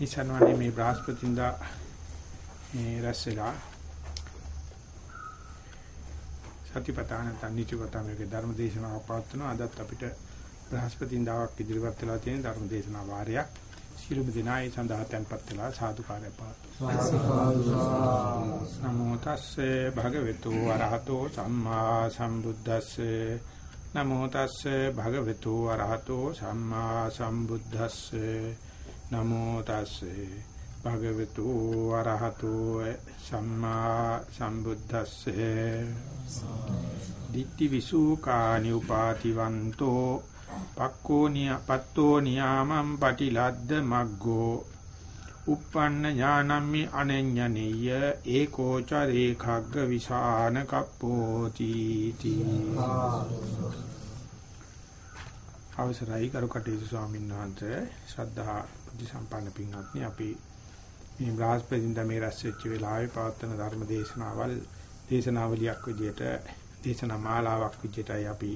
නිසන්වනේ මේ බ්‍රහස්පතින්දා මේ රැස්ලා සතිපට්ඨාන තන්නිචුපත මේකේ ධර්ම දේශනාවක් පවත්වනවා අදත් අපිට බ්‍රහස්පතින්දාවක් ඉදිරිපත් වෙලා තියෙන ධර්ම දේශනා වාරයක් සිළුමු දිනා ඒ සඳහා tempත් වෙලා සාදුකාරය පවත්වනවා නමෝ තස්සේ භගවතු වරහතෝ සම්මා සම්බුද්දස්සේ නමෝ තස්සේ භගවතු වරහතෝ සම්මා සම්බුද්දස්සේ නමෝ තස්සේ භගවතු වරහතෝ සම්මා සම්බුද්දස්සේ දිට්ඨි විසුකානි උපාතිවන්තෝ පක්කෝ නිය පත්තෝ නියාමම් පටිලද්ද මග්ගෝ uppන්න ඥානම්මි අනඤ්ඤනීය ඒකෝ චරේ khagg විසාන කප්පෝති තී අවසරයි කරුකටේසු ස්වාමීන් වහන්සේ ශ්‍රද්ධා බුද්ධ සම්පන්න පින්වත්නි අපි මේ බ්‍රහස්පතින්ද මේ රැස් වෙච්ච වෙලාවේ පවත්වන ධර්ම දේශනාවල් දේශනාවලියක් විදියට දේශනා මාලාවක් විදියටයි අපි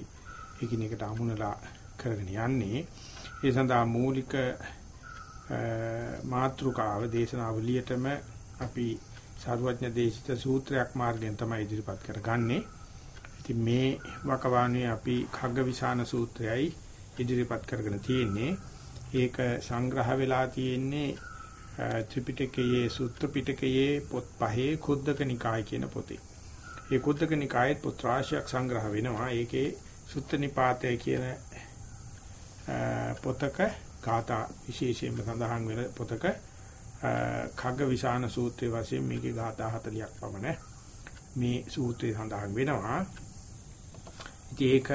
එකිනෙකට අමුණලා කරගෙන යන්නේ ඒ සඳහා මූලික මාත්‍රිකාව දේශනාවලියටම අපි සාරවත්ඥ දේශිත සූත්‍රයක් මාර්ගයෙන් තමයි ඉදිරිපත් කරගන්නේ. ඉතින් මේ වකවානුවේ අපි khaggavisana සූත්‍රයයි ඉදිරිපත් කරගෙන තියෙන්නේ. ඒක සංග්‍රහ වෙලා තියෙන්නේ ත්‍රිපිටකයේ සූත්‍ර පිටකයේ පොත් පහේ කුද්දක නිකාය කියන පොතේ. මේ කුද්දක නිකායේ පොත් රාශියක් සංග්‍රහ වෙනවා. ඒකේ සුත්ත නිපාතය කියන පොතක ගාථා විශේෂයෙන්ම සඳහන් වෙන පොතක khaggavisana සූත්‍රයේ වශයෙන් මේකේ ගාථා 40ක් පමණ මේ සූත්‍රයේ සඳහන් වෙනවා. ඉතින් ඒක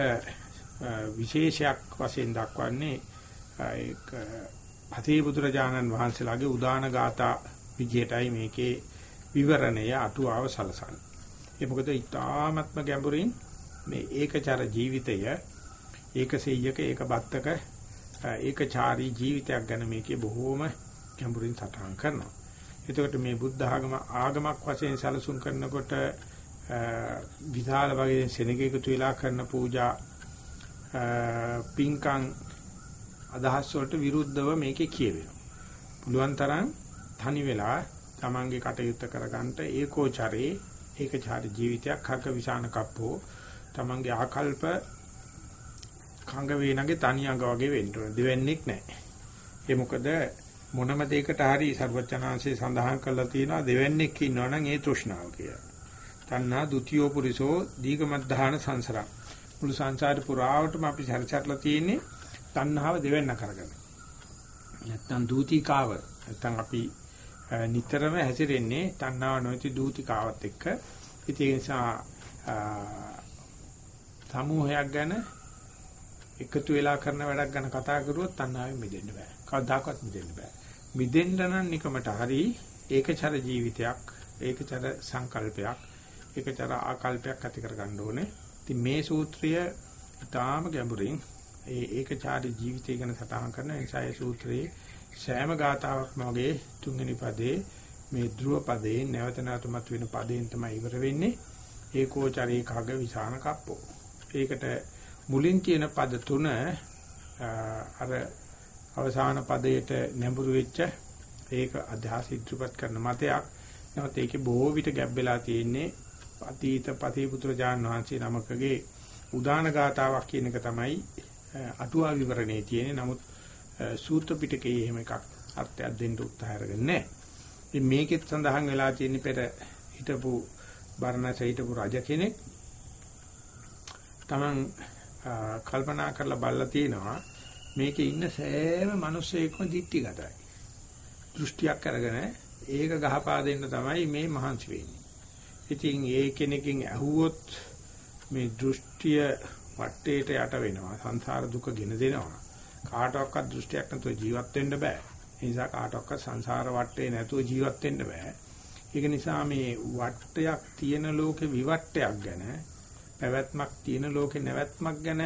විශේෂයක් වශයෙන් දක්වන්නේ ඒක අතේ බුදුරජාණන් වහන්සේලාගේ උදාන ගාථා විජයටයි මේකේ විවරණය අටුවාව සලසන්නේ. ඒ මොකද ඊ타ත්ම ගැඹුරින් මේ ඒකචර ජීවිතය ඒකසෙය්‍යක ඒකබත්තක ඒකචාරී ජීවිතයක් ගැන මේකේ බොහෝම ගැඹුරින් සටහන් කරනවා. එතකොට මේ බුද්ධ ආගම ආගමක් වශයෙන් සැලසුම් කරනකොට විශාල වගේ සෙනගයකට වෙලා කරන පූජා පින්කම් අදහස් වලට විරුද්ධව මේකේ කියවෙනවා. පුළුවන් තරම් තනි වෙලා තමන්ගේ කටයුත්ත කරගන්න ඒකෝචරේ ඒකචාරී ජීවිතයක් හක විසාන කප්පෝ තමන්ගේ ආකල්ප කංග වේනගේ තනි අඟ වගේ වෙන්න ඕන. දෙවන්නේක් නැහැ. ඒ මොකද මොනම දෙයකට හරි සර්වචනාංශේ සඳහන් කරලා තියෙනවා දෙවන්නේක් ඉන්නවනම් ඒ තෘෂ්ණාව කියලා. තණ්හා ဒ ුතියෝ පුරිසෝ දීගමද්ධාන සංසරං. මුළු සංසාර පුරාවටම අපි සැරසැරලා තියෙන්නේ තණ්හාව දෙවෙන්න කරගෙන. නැත්තම් දූතිකාව නැත්තම් අපි නිතරම හැසිරෙන්නේ තණ්හාව නොති දූතිකාවත් එක්ක. ඒ නිසා සමූහයක් ගැන එකතු වෙලා කරන වැඩක් ගැන කතා කරුවොත් තණ්හාවෙන් මිදෙන්න බෑ. කවදාකවත් මිදෙන්න බෑ. මිදෙන්න නම් නිකමට හරි ඒකචර ජීවිතයක්, ඒකචර සංකල්පයක්, ඒකචර ආකල්පයක් ඇති කරගන්න ඕනේ. ඉතින් මේ සූත්‍රය ඊටාම ගැඹුරින් ඒ ඒකචාරී ජීවිතය ගැන සටහන් කරන නිසා ඒ සූත්‍රයේ සෑම ගාතාවක්ම වගේ තුන්වෙනි පදේ මේ ධ්‍රුව පදේ නැවත නැවතමත් වෙන පදයෙන් තමයි ඉවර වෙන්නේ. ඒකෝචරී කග විසාන කප්පෝ. ඒකට මුලින් තියෙන පද තුන අර අවසාන පදයට නැඹුරු වෙච්ච ඒක අධ්‍යාස ඉදිරිපත් කරන මතයක්. නැවත ඒකේ බොහෝ විට ගැබ්බෙලා තියෙන්නේ අතීත පතේ පුත්‍රජාන් වහන්සේ නමකගේ උදාන ගාතාවක් කියන එක තමයි අටුවා විවරණේ තියෙන්නේ. නමුත් සූත්‍ර පිටකයේ එහෙම එකක් අර්ථයක් දෙන්න උත්සාහ කරගෙන නැහැ. ඉතින් මේකෙත් සඳහන් වෙලා තියෙන්නේ පෙර හිටපු බර්ණස හිටපු රජ කෙනෙක් තමන් කල්පනා කරලා බලලා තියෙනවා මේකේ ඉන්න සෑම මිනිස්සෙක්ම දික්ටිගතයි. දෘෂ්ටියක් අරගෙන ඒක ගහපා දෙන්න තමයි මේ මහන්සි වෙන්නේ. ඉතින් ඒ කෙනකින් ඇහුවොත් මේ දෘෂ්ටිය වටේට යට වෙනවා. සංසාර දුක ගෙන දෙනවා. කාටවත් දෘෂ්ටියක් නැතුව ජීවත් වෙන්න බෑ. ඒ නිසා කාටවත් සංසාර වටේ නැතුව ජීවත් වෙන්න බෑ. ඒක නිසා මේ වටයක් තියෙන ලෝකේ විවට්ටයක් ගැන පැවැත්මක් තියෙන ලෝකේ නැවැත්මක් ගැන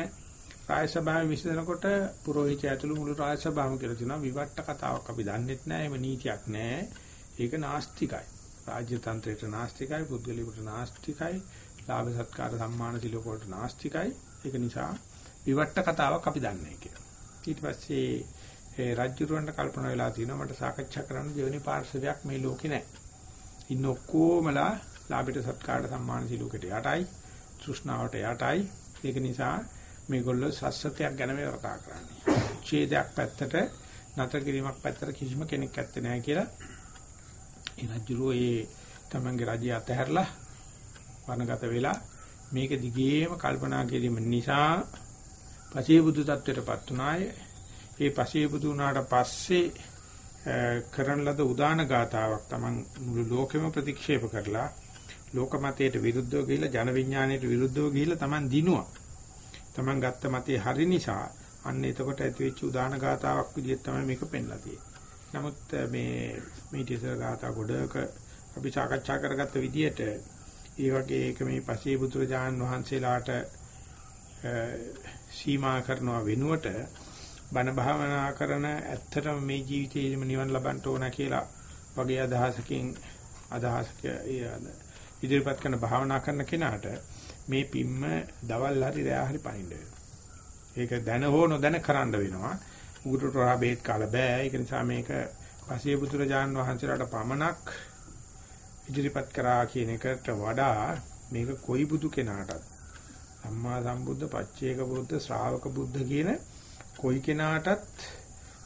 රාජ සභාවේ විසඳනකොට පුරোহিত ඇතුළු මුළු රාජ සභාවම කියලා තියෙනවා විවට්ට කතාවක් අපි දන්නෙත් නෑ. එහෙම නීතියක් නෑ. ඒක නාස්තිකයි. රාජ්‍ය තන්ත්‍රයට නාස්තිකයි පුද්ගලිකට නාස්තිකයි ලාභ සත්කාර සම්මාන සිලෝක වලට නාස්තිකයි. ඒක නිසා විවට්ට කතාවක් අපි දන්නේ කියලා. ඊට පස්සේ ඒ රජුරවන්ට කල්පනා වෙලා තියෙනවා මට සාකච්ඡා කරන්න දෙවෙනි පාර්ශවයක් මේ ලෝකේ නැහැ. ඉන්න ඔක්කොමලා ලාභයට සත්කාරට සම්මාන සිලෝකයට යටයි, තෘෂ්ණාවට යටයි. ඒක නිසා මේගොල්ලෝ සස්සතයක් ගැන මේ කතා කරන්නේ. ඡේදයක් පැත්තට නතර කිරීමක් පැත්තට කිසිම කෙනෙක් ඇත්තේ නැහැ කියලා. ඒ රජුරෝ ඒ තමන්ගේ රජය අතහැරලා වනගත වෙලා මේක දිගේම කල්පනා කිරීම නිසා පසේ බුදු tattweටපත් උනාය. ඒ පසේ බුදු වුණාට පස්සේ කරන ලද උදාන ගාතාවක් Taman මුළු ලෝකෙම ප්‍රතික්ෂේප කරලා ලෝක මතයට විරුද්ධව ගිහිල්ලා ජන විඥාණයට විරුද්ධව ගිහිල්ලා Taman දිනුවා. Taman ගත්ත මතේ හරි නිසා අන්න එතකොට ඇති වෙච්ච උදාන ගාතාවක් විදිහට තමයි මේක පෙන්ලා තියෙන්නේ. නමුත් මේ මේ ඉතිසර ගාථා ගොඩක අපි සාකච්ඡා කරගත්ත විදිහට ඒ වගේ ඒක මේ පසේ බුදුරජාන් වහන්සේලාට සීමා කරනවා වෙනුවට බණ භාවනා කරන ඇත්තටම මේ ජීවිතේෙම නිවන් ලබන්න ඕන කියලා වගේ අදහසකින් අදහසක ඉදිරිපත් කරන භාවනා කරන කෙනාට මේ පිම්ම දවල් හරි රෑ හරි පහින්න වෙනවා. ඒක දැන හෝ නොදැන කරන්න වෙනවා. උගුරට රා බේත් කාලා බෑ. ඒක නිසා මේක පසේ බුදුරජාන් වහන්සේලාට පමණක් ඉදිරිපත් කරා කියන එකට වඩා මේක කොයි බුදු කෙනාටත්? සම්මා සම්බුද්ධ පච්චේක බුද්ධ ශ්‍රාවක බුද්ධ කියන කොයි කෙනාටත්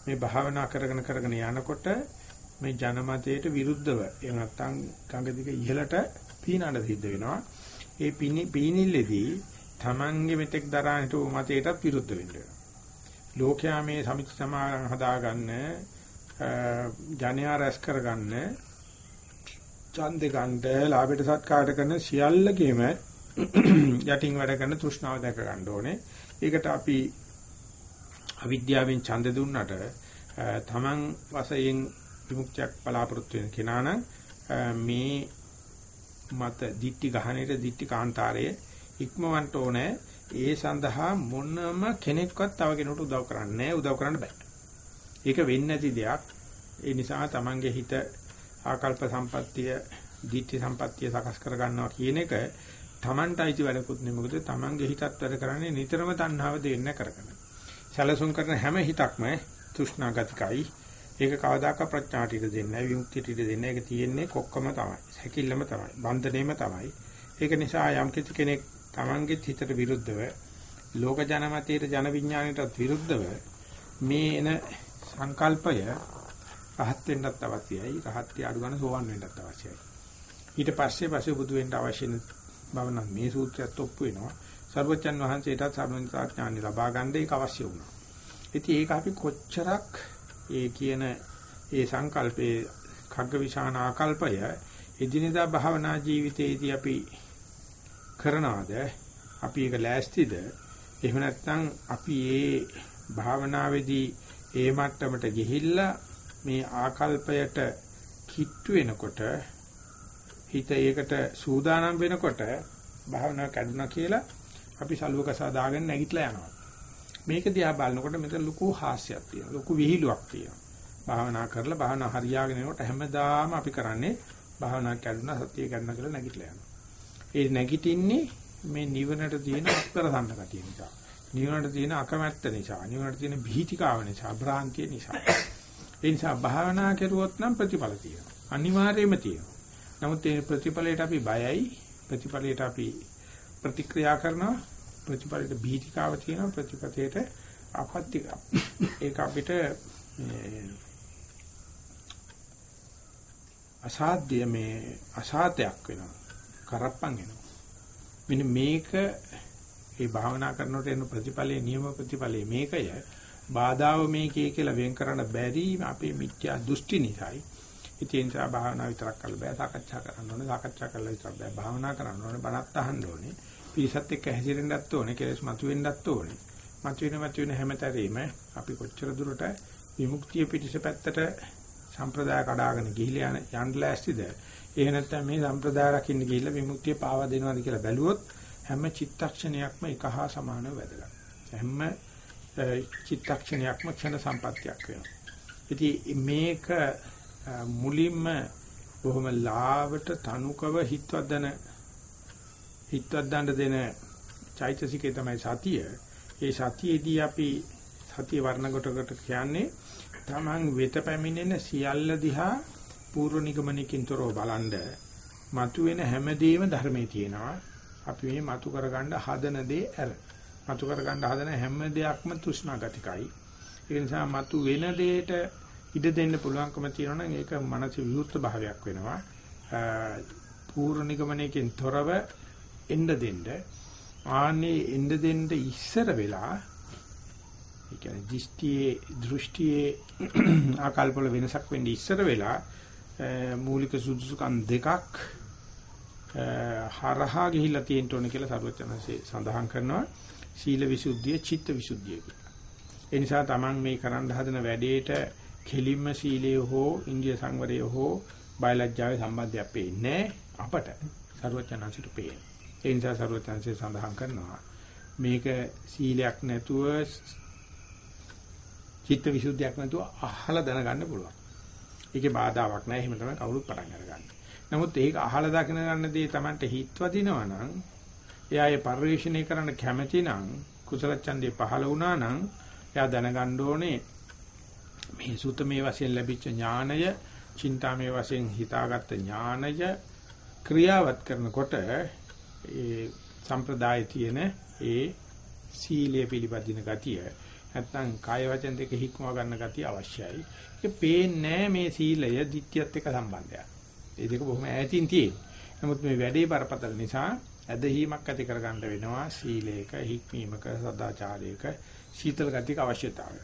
මේ භාවනා කරගෙන කරගෙන යනකොට මේ ජනමතයට විරුද්ධව එහෙම නැත්නම් ගඟ දිග ඉහළට පීනන සිද්ධ වෙනවා. ඒ පීනිල්ලේදී Tamange මෙතෙක් දරා හිටු මතයටත් විරුද්ධ වෙන්න වෙනවා. ලෝකයා මේ සමිති සමාගම් හදාගන්න ජනයා රැස් කරගන්න ඡන්දේ ගන්න ලාභයට සත්කාරට කරන සියල්ලකෙම යටින් වැඩ කරන තෘෂ්ණාව දැක ගන්න ඕනේ. ඒකට අපි අවිද්‍යාවෙන් ඡන්ද දුන්නට තමන් වශයෙන් විමුක්තියක් බලාපොරොත්තු වෙන කෙනා නම් මේ මත දිට්ටි ගහණයට දිට්ටි කාන්තාරයේ ඉක්මවන්ට ඕනේ. ඒ සඳහා මොනම කෙනෙක්වත් තව කෙනෙකුට උදව් කරන්නේ උදව් කරන්න බෑ. ඒක වෙන්නේ නැති දෙයක්. ඒ නිසා තමන්ගේ හිත ආකල්ප සම්පත්තිය, ditthi සම්පත්තිය සකස් කර ගන්නවා කියන එක Tamanටයිති වැඩකුත් නෙමෙයි. මොකද Tamanගේ හිතත් වැඩ කරන්නේ නිතරම තණ්හාව දෙන්න කරගෙන. සැලසුම් කරන හැම හිතක්ම තෘෂ්ණා ගතිකයි. ඒක කවදාක ප්‍රඥාට ඉඩ දෙන්නේ නැහැ, විමුක්තියට ඉඩ දෙන්නේ නැහැ. ඒක තියෙන්නේ කොක්කම තමයි. හැකිල්ලම තමයි. බන්ධනේම තමයි. ඒක නිසා යම් කිසි කෙනෙක් Tamanගේ හිතට විරුද්ධව ලෝක ජනමතයට ජන විඥාණයටත් විරුද්ධව මේ එන සංකල්පය රහත් වෙන්නත් අවශ්‍යයි. රහත් යාඩු ගන්න සෝවන් වෙන්නත් අවශ්‍යයි. ඊට පස්සේ පස්සේ බුදු වෙන්න අවශ්‍ය බව නම් මේ සූත්‍රයත් ඔප්පු වෙනවා. සර්වචන් වහන්සේටත් සර්වඥතා ඥාන ලබා ගන්න ඒක අවශ්‍ය වුණා. ඉතින් ඒක අපි කොච්චරක් ඒ කියන ඒ සංකල්පේ khaggavisana ආකල්පය එදිනෙදා භාවනා ජීවිතයේදී අපි කරනවාද අපි ඒක ලෑස්තිද එහෙම නැත්නම් අපි ඒ භාවනාවේදී ඒ මට්ටමට ගිහිල්ලා මේ ආකල්පයට කිට්ටු වෙනකොට හිත ඒකට සූදානම් වෙනකොට භාවනාව කැඩුනා කියලා අපි සලුවකසා දාගෙන නැගිටලා යනවා. මේක දිහා බලනකොට මෙතන ලොකු හාස්‍යයක් තියෙනවා. ලොකු විහිළුවක් තියෙනවා. භාවනා කරලා භාවනා හරියාගෙන යනකොට හැමදාම අපි කරන්නේ භාවනා කැඩුනා සතිය කැඩුනා කියලා නැගිටලා යනවා. ඒ නැගිටින්නේ මේ නිවනට තියෙන අත්තරසන්න කතිය නිසා. නිවනට තියෙන අකමැත්ත නිසා, නිවනට තියෙන භීතිකාව නිසා, භ්‍රාන්තිය නිසා. ඒ නිසා භාවනා කරුවොත් නම් ප්‍රතිඵල තියෙනවා. අනිවාර්යයෙන්ම තියෙනවා. නමුත් ඒ ප්‍රතිඵලයට අපි බයයි. ප්‍රතිඵලයට අපි ප්‍රතික්‍රියා කරනවා. ප්‍රතිඵලයට බීතිකාව තියෙනවා. ප්‍රතිපතේට අපත්‍ය ඒක අපිට අසාධ්‍ය මේ අසාතයක් වෙනවා. කරප්පන් වෙනවා. මෙන්න මේක ඒ භාවනා කරනකොට එන ප්‍රතිඵලයේ නියම ප්‍රතිඵලයේ මේකය බාධාව මේකේ කියලා වෙන් කරන්න බැරි අපේ මිත්‍යා දෘෂ්ටි නිසායි. ඉතින් ඒ නිසා භාවනා විතරක් කරලා බෑ සාකච්ඡා කරන්න ඕනේ. සාකච්ඡා කරලා විතරක් බෑ භාවනා කරන්න ඕනේ. බණත් අහන්න ඕනේ. පිරිසත් එක්ක හැසිරෙන්නත් ඕනේ. කෙලස් මතුවෙන්නත් ඕනේ. මතුවෙන මතුවෙන හැමතැනම අපි කොච්චර දුරට විමුක්තිය පිටිස පැත්තට සම්ප්‍රදාය කඩාගෙන ගිහිලා යන යන්න ලෑස්තිද? එහෙ නැත්නම් මේ සම්ප්‍රදාය රකින්න ගිහිල්ලා විමුක්තිය පාවා දෙනවද කියලා බැලුවොත් හැම චිත්තක්ෂණයක්ම එක හා සමානව වැදගත්. හැම චිත්තක්ෂණයක්ම ක්ෂණ සම්පත්තියක් වෙනවා. ඉතින් මේක මුලින්ම බොහොම ලාවට තනුකව හිතවදන හිතවදන්න දෙන චෛතසිකේ තමයි සතිය. ඒ සතියේදී අපි සතිය වර්ණ කොටකට කියන්නේ තමන් වෙත පැමිණෙන සියල්ල දිහා පූර්ව නිගමනකින් තොරව බලනද මතුවෙන හැමදේම ධර්මයේ තියෙනවා. අපි මේ මතු කරගන්න හදන දේ ඇර. මතු කරගන්න හදන හැම දෙයක්ම තෘෂ්ණා ගතිකයි. ඒ නිසා මතු වෙන දෙයට ඉඩ දෙන්න පුළුවන්කම තියෙනවා නම් ඒක මනස විවෘත භාවයක් වෙනවා. පූර්ව නිගමනයකින් තොරව එන්න දෙන්න ආනේ එන්න දෙන්න ඉස්සර වෙලා ඒ කියන්නේ දෘෂ්ටියේ දෘෂ්ටියේ ආකල්පවල වෙනසක් වෙන්නේ ඉස්සර වෙලා මූලික සුදුසුකම් දෙකක් හරහා ගිහිල්ලා තියෙන්න ඕන කියලා සරුවචනසේ සඳහන් කරනවා සීල විසුද්ධිය චිත්ත විසුද්ධිය කියලා. ඒ නිසා Taman මේ කරන්න හදන වැඩේට කෙලින්ම සීලය හෝ ඉන්දිය සංවරය හෝ බයලජ්ජාවේ සම්බන්ධයක් පේන්නේ අපට සරුවචනන්සිට පේන්නේ. ඒ නිසා සරුවචනන්සේ සඳහන් කරනවා මේක සීලයක් නැතුව චිත්ත විසුද්ධියක් නැතුව අහලා දැනගන්න පුළුවන්. ඒකේ බාධාවක් නැහැ. එහෙම තමයි කවුරුත් පටන් අරගන්නේ. නමුත් ඒක අහලා දකින ගන්න දේ Tamante හිතවදිනවා නම් එයා ඒ පරිශ්‍රණය කරන්න කැමති නම් කුසල ඡන්දේ පහළ වුණා නම් එයා දැනගන්න ඕනේ මේ සුතමේ වශයෙන් ලැබිච්ච ඥානය, චින්තාමේ වශයෙන් හිතාගත්ත ඥානය ක්‍රියාවත් කරනකොට ඒ සම්ප්‍රදායේ තියෙන ඒ සීලය පිළිපදින ගතිය නැත්නම් කාය වචන දෙක හික්මව ගන්න ගතිය අවශ්‍යයි. ඒක පේන්නේ මේ සීලය ditthiyat එක්ක සම්බන්ධයක්. ඒ දෙක බොහොම ඈතින් තියෙන. නමුත් මේ වැඩේ බරපතල නිසා ඇදහිීමක් ඇති කරගන්න වෙනවා සීලයක, හික්මීමක, සදාචාරයක, සීතල ගතියක අවශ්‍යතාවය.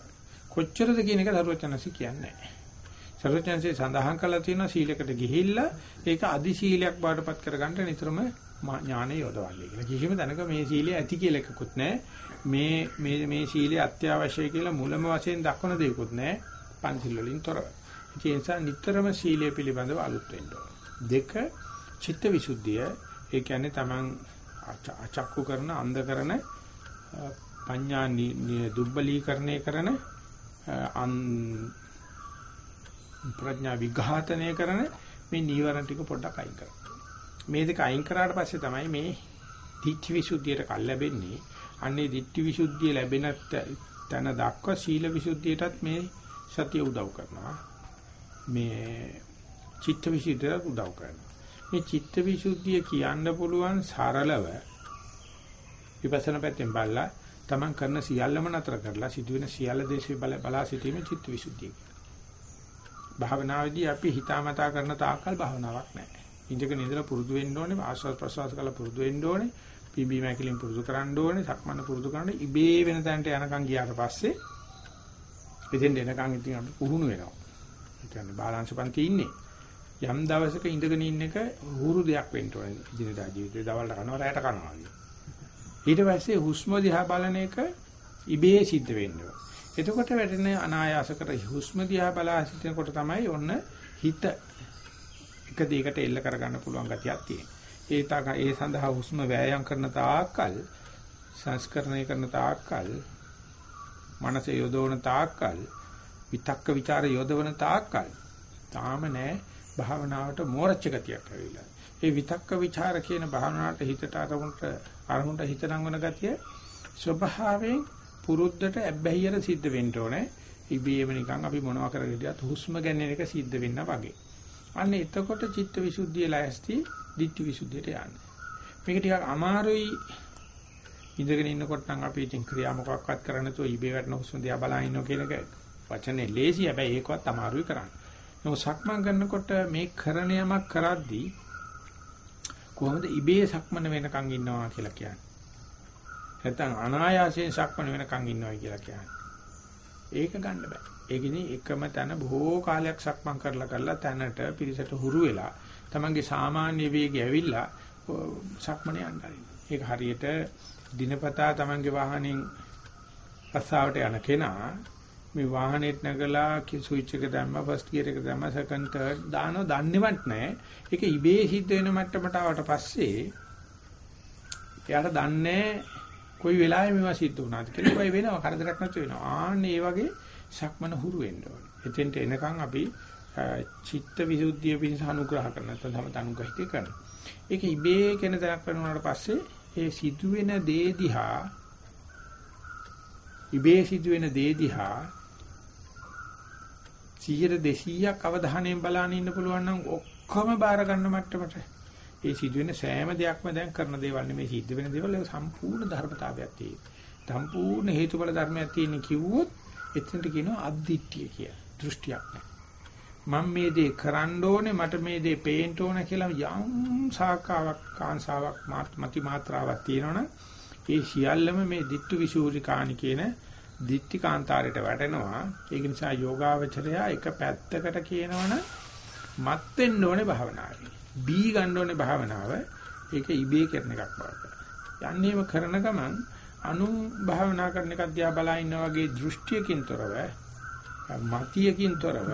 කොච්චරද කියන එක දරුවචනසි කියන්නේ නැහැ. සරුවචනසේ සඳහන් කළා තියෙනවා සීලයකට ගිහිල්ලා ඒක අදි සීලයක් බාටපත් කරගන්න නිතරම ඥානය යොදවන්නේ කියලා. කිසිම තැනක මේ සීලය ඇති කියලා එකකුත් නැහැ. මේ මේ මේ සීලය අත්‍යවශ්‍යයි කියලා මුලම වශයෙන් දක්වන දෙයක්වත් නැහැ. පන්සිල් වලින් තොරව. ඒ නිසා නිතරම සීලය පිළිබඳව අලුත් වෙන්න දෙක චිත්ත විසුද්ධිය ඒ කියන්නේ Taman අචක්කු කරන අන්ධ කරන පඤ්ඤා දුබ්බලීකරණය කරන ප්‍රඥා විඝාතනය කරන මේ නීවරණ ටික පොඩ්ඩක් අයින් කරන්න. මේ දෙක අයින් කරාට පස්සේ තමයි මේ ditthi visuddhiyට කල් ලැබෙන්නේ. අන්නේ ditthi visuddhiය ලැබෙන තැන දක්වා සීල විසුද්ධියටත් මේ සතිය උදව් කරනවා. මේ චිත්ත විසුද්ධියට උදව් කරනවා. මේ චිත්ත විසුද්ධිය කියන්න පුළුවන් සරලව විපස්සනා පැත්තෙන් බලලා තමන් කරන සියල්ලම නතර කරලා සිදුවෙන සියල්ල දේශේ බල බලා සිටීමේ චිත්ත විසුද්ධිය. භාවනාවේදී අපි හිතාමතා කරන තාක්කල් භාවනාවක් නැහැ. ඉඳගෙන ඉඳලා පුරුදු වෙන්න ඕනේ ආස්වාද ප්‍රසවාස කරලා පුරුදු වෙන්න ඕනේ පිම්බීම ඇකිලින් පුරුදු කරන්න ඕනේ සක්මන පුරුදු කරන්න ඉබේ වෙන තැනට යනකම් ගියාට පස්සේ එතෙන් එනකම් ඉතින් අපි පුහුණු වෙනවා. ඒ කියන්නේ බාලාංශ පන්ති ඉන්නේ. යම් දවසක ඉඳගෙන ඉන්න එක හුරු දෙයක් වෙන්න ඕනේ දිනදා ජීවිතේ දවල්ට කනවා රැයට කනවා ඊට පස්සේ හුස්ම දිහා බලන එක ඉබේ සිද්ධ වෙන්නේ. එතකොට වැටෙන අනායාස කර හුස්ම දිහා බලා සිටිනකොට තමයි ඔන්න හිත එක දෙයකට එල්ල කරගන්න පුළුවන් ගතියක් තියෙනවා. ඒ තාක ඒ සඳහා හුස්ම වෑයම් කරන තාක්කල් සංස්කරණය කරන තාක්කල් මනස යොදවන තාක්කල් විතක්ක ਵਿਚාර යොදවන තාක්කල් තාම නෑ භාවනාවට මෝරච්ච ගතියක් ඇවිල්ලා. ඒ විතක්ක ਵਿਚාර කියන භාවනාවට හිතට අරමුණට අරමුණට හිත නංවන ගතිය ස්වභාවයෙන් පුරුද්දට ඇබ්බැහියට සිද්ධ වෙන්න ඕනේ. ඉබේම නිකන් අපි මොනවා කරගෙන හිටියත් හුස්ම ගැනීම එක සිද්ධ වෙන්න වගේ. අන්න එතකොට චිත්ත විසුද්ධිය ලෑස්ති ditthi visuddhiyට යන්නේ. මේක ටිකක් අමාරුයි ඉඳගෙන ඉන්නකොට නම් අපි ඉතින් ක්‍රියා මොකක්වත් කරන්න නැතුව ඉබේ වැටෙන හුස්ම දිහා බලන ඉන්නෝ කියන එක වචනේ ලේසි හැබැයි ඒකවත් අමාරුයි කරන්න. නමුත් සක්මන් කරනකොට මේ කරන යමක් කරද්දී කොහොමද ඉබේ සක්මන වෙනකන් ඉන්නවා කියලා කියන්නේ. නැත්නම් අනායාසයෙන් සක්මන වෙනකන් ඉන්නවා කියලා කියන්නේ. ඒක ගන්න බෑ. ඒකෙනි එකම තැන බොහෝ කාලයක් සක්මන් කරලා කරලා තැනට පිරිසට හුරු වෙලා තමන්ගේ සාමාන්‍ය වේගය ඇවිල්ලා සක්මනේ යන්නයි. ඒක හරියට දිනපතා තමන්ගේ වාහනෙන් රස්සාවට යන කෙනා මේ වාහනේට නැගලා ස්විච් එක දැම්ම ෆස්ට් ගියර් එක දැම්ම සෙකන්ඩ් තර්ඩ් දානව දන්නේවත් නැහැ. ඒක ඉබේ සිද්ධ වෙන මට්ටමට ආවට පස්සේ එයාට දන්නේ කොයි වෙලාවෙ මේවා සිද්ධ වුණාද කියලා. ඒකයි වෙනවා කරදරයක් නැතු වෙනවා. ආන්නේ මේ වගේ සක්මන හුරු වෙන්න ඕනේ. එතෙන්ට එනකන් අපි චිත්ත විසුද්ධිය පිණිස අනුග්‍රහ කරන නැත්නම් තම අනුග්‍රහිතය කරනවා. ඒක ඉබේ කෙන දයක් කරනාට පස්සේ ඒ සිදුවෙන දේ දිහා ඉබේ සිදුවෙන දේ දිහා 100 200ක් අවධානයෙන් බලන්න ඉන්න පුළුවන් නම් ඔක්කොම බාර ගන්න මට්ටමට ඒ සිදුවෙන සෑම දෙයක්ම දැන් කරන දේවල් නෙමෙයි සිද්ධ වෙන දේවල් ඒක සම්පූර්ණ ධර්මතාවයක් තියෙනවා. සම්පූර්ණ හේතුඵල ධර්මයක් තියෙන කිව්වොත් එතනට කියනවා අද්දිට්ඨිය කිය. දෘෂ්ටියක් නෑ. මම මේ දේ කරන්න ඕනේ මට මේ දේ පේන්න ඕනේ කියලා යම් සාකාවක් කාංසාවක් මති මාත්‍රාවක් තියෙනවනම් ඒ සියල්ලම මේ dittu විසූරිකාණි කියන ditthi කාන්තාරයට වැටෙනවා ඒක නිසා යෝගාවචරය එක පැත්තකට කියනවනම් මත් වෙන්න ඕනේ භාවනාවේ බී ගන්න ඕනේ භාවනාව ඒක ඉබේ කරන එකක් බවට යන්නේම කරන ගමන් අනු භාවනා කරන එක දිහා බලා ඉන්නා වගේ දෘෂ්ටියකින් තොරව මතියකින් තොරව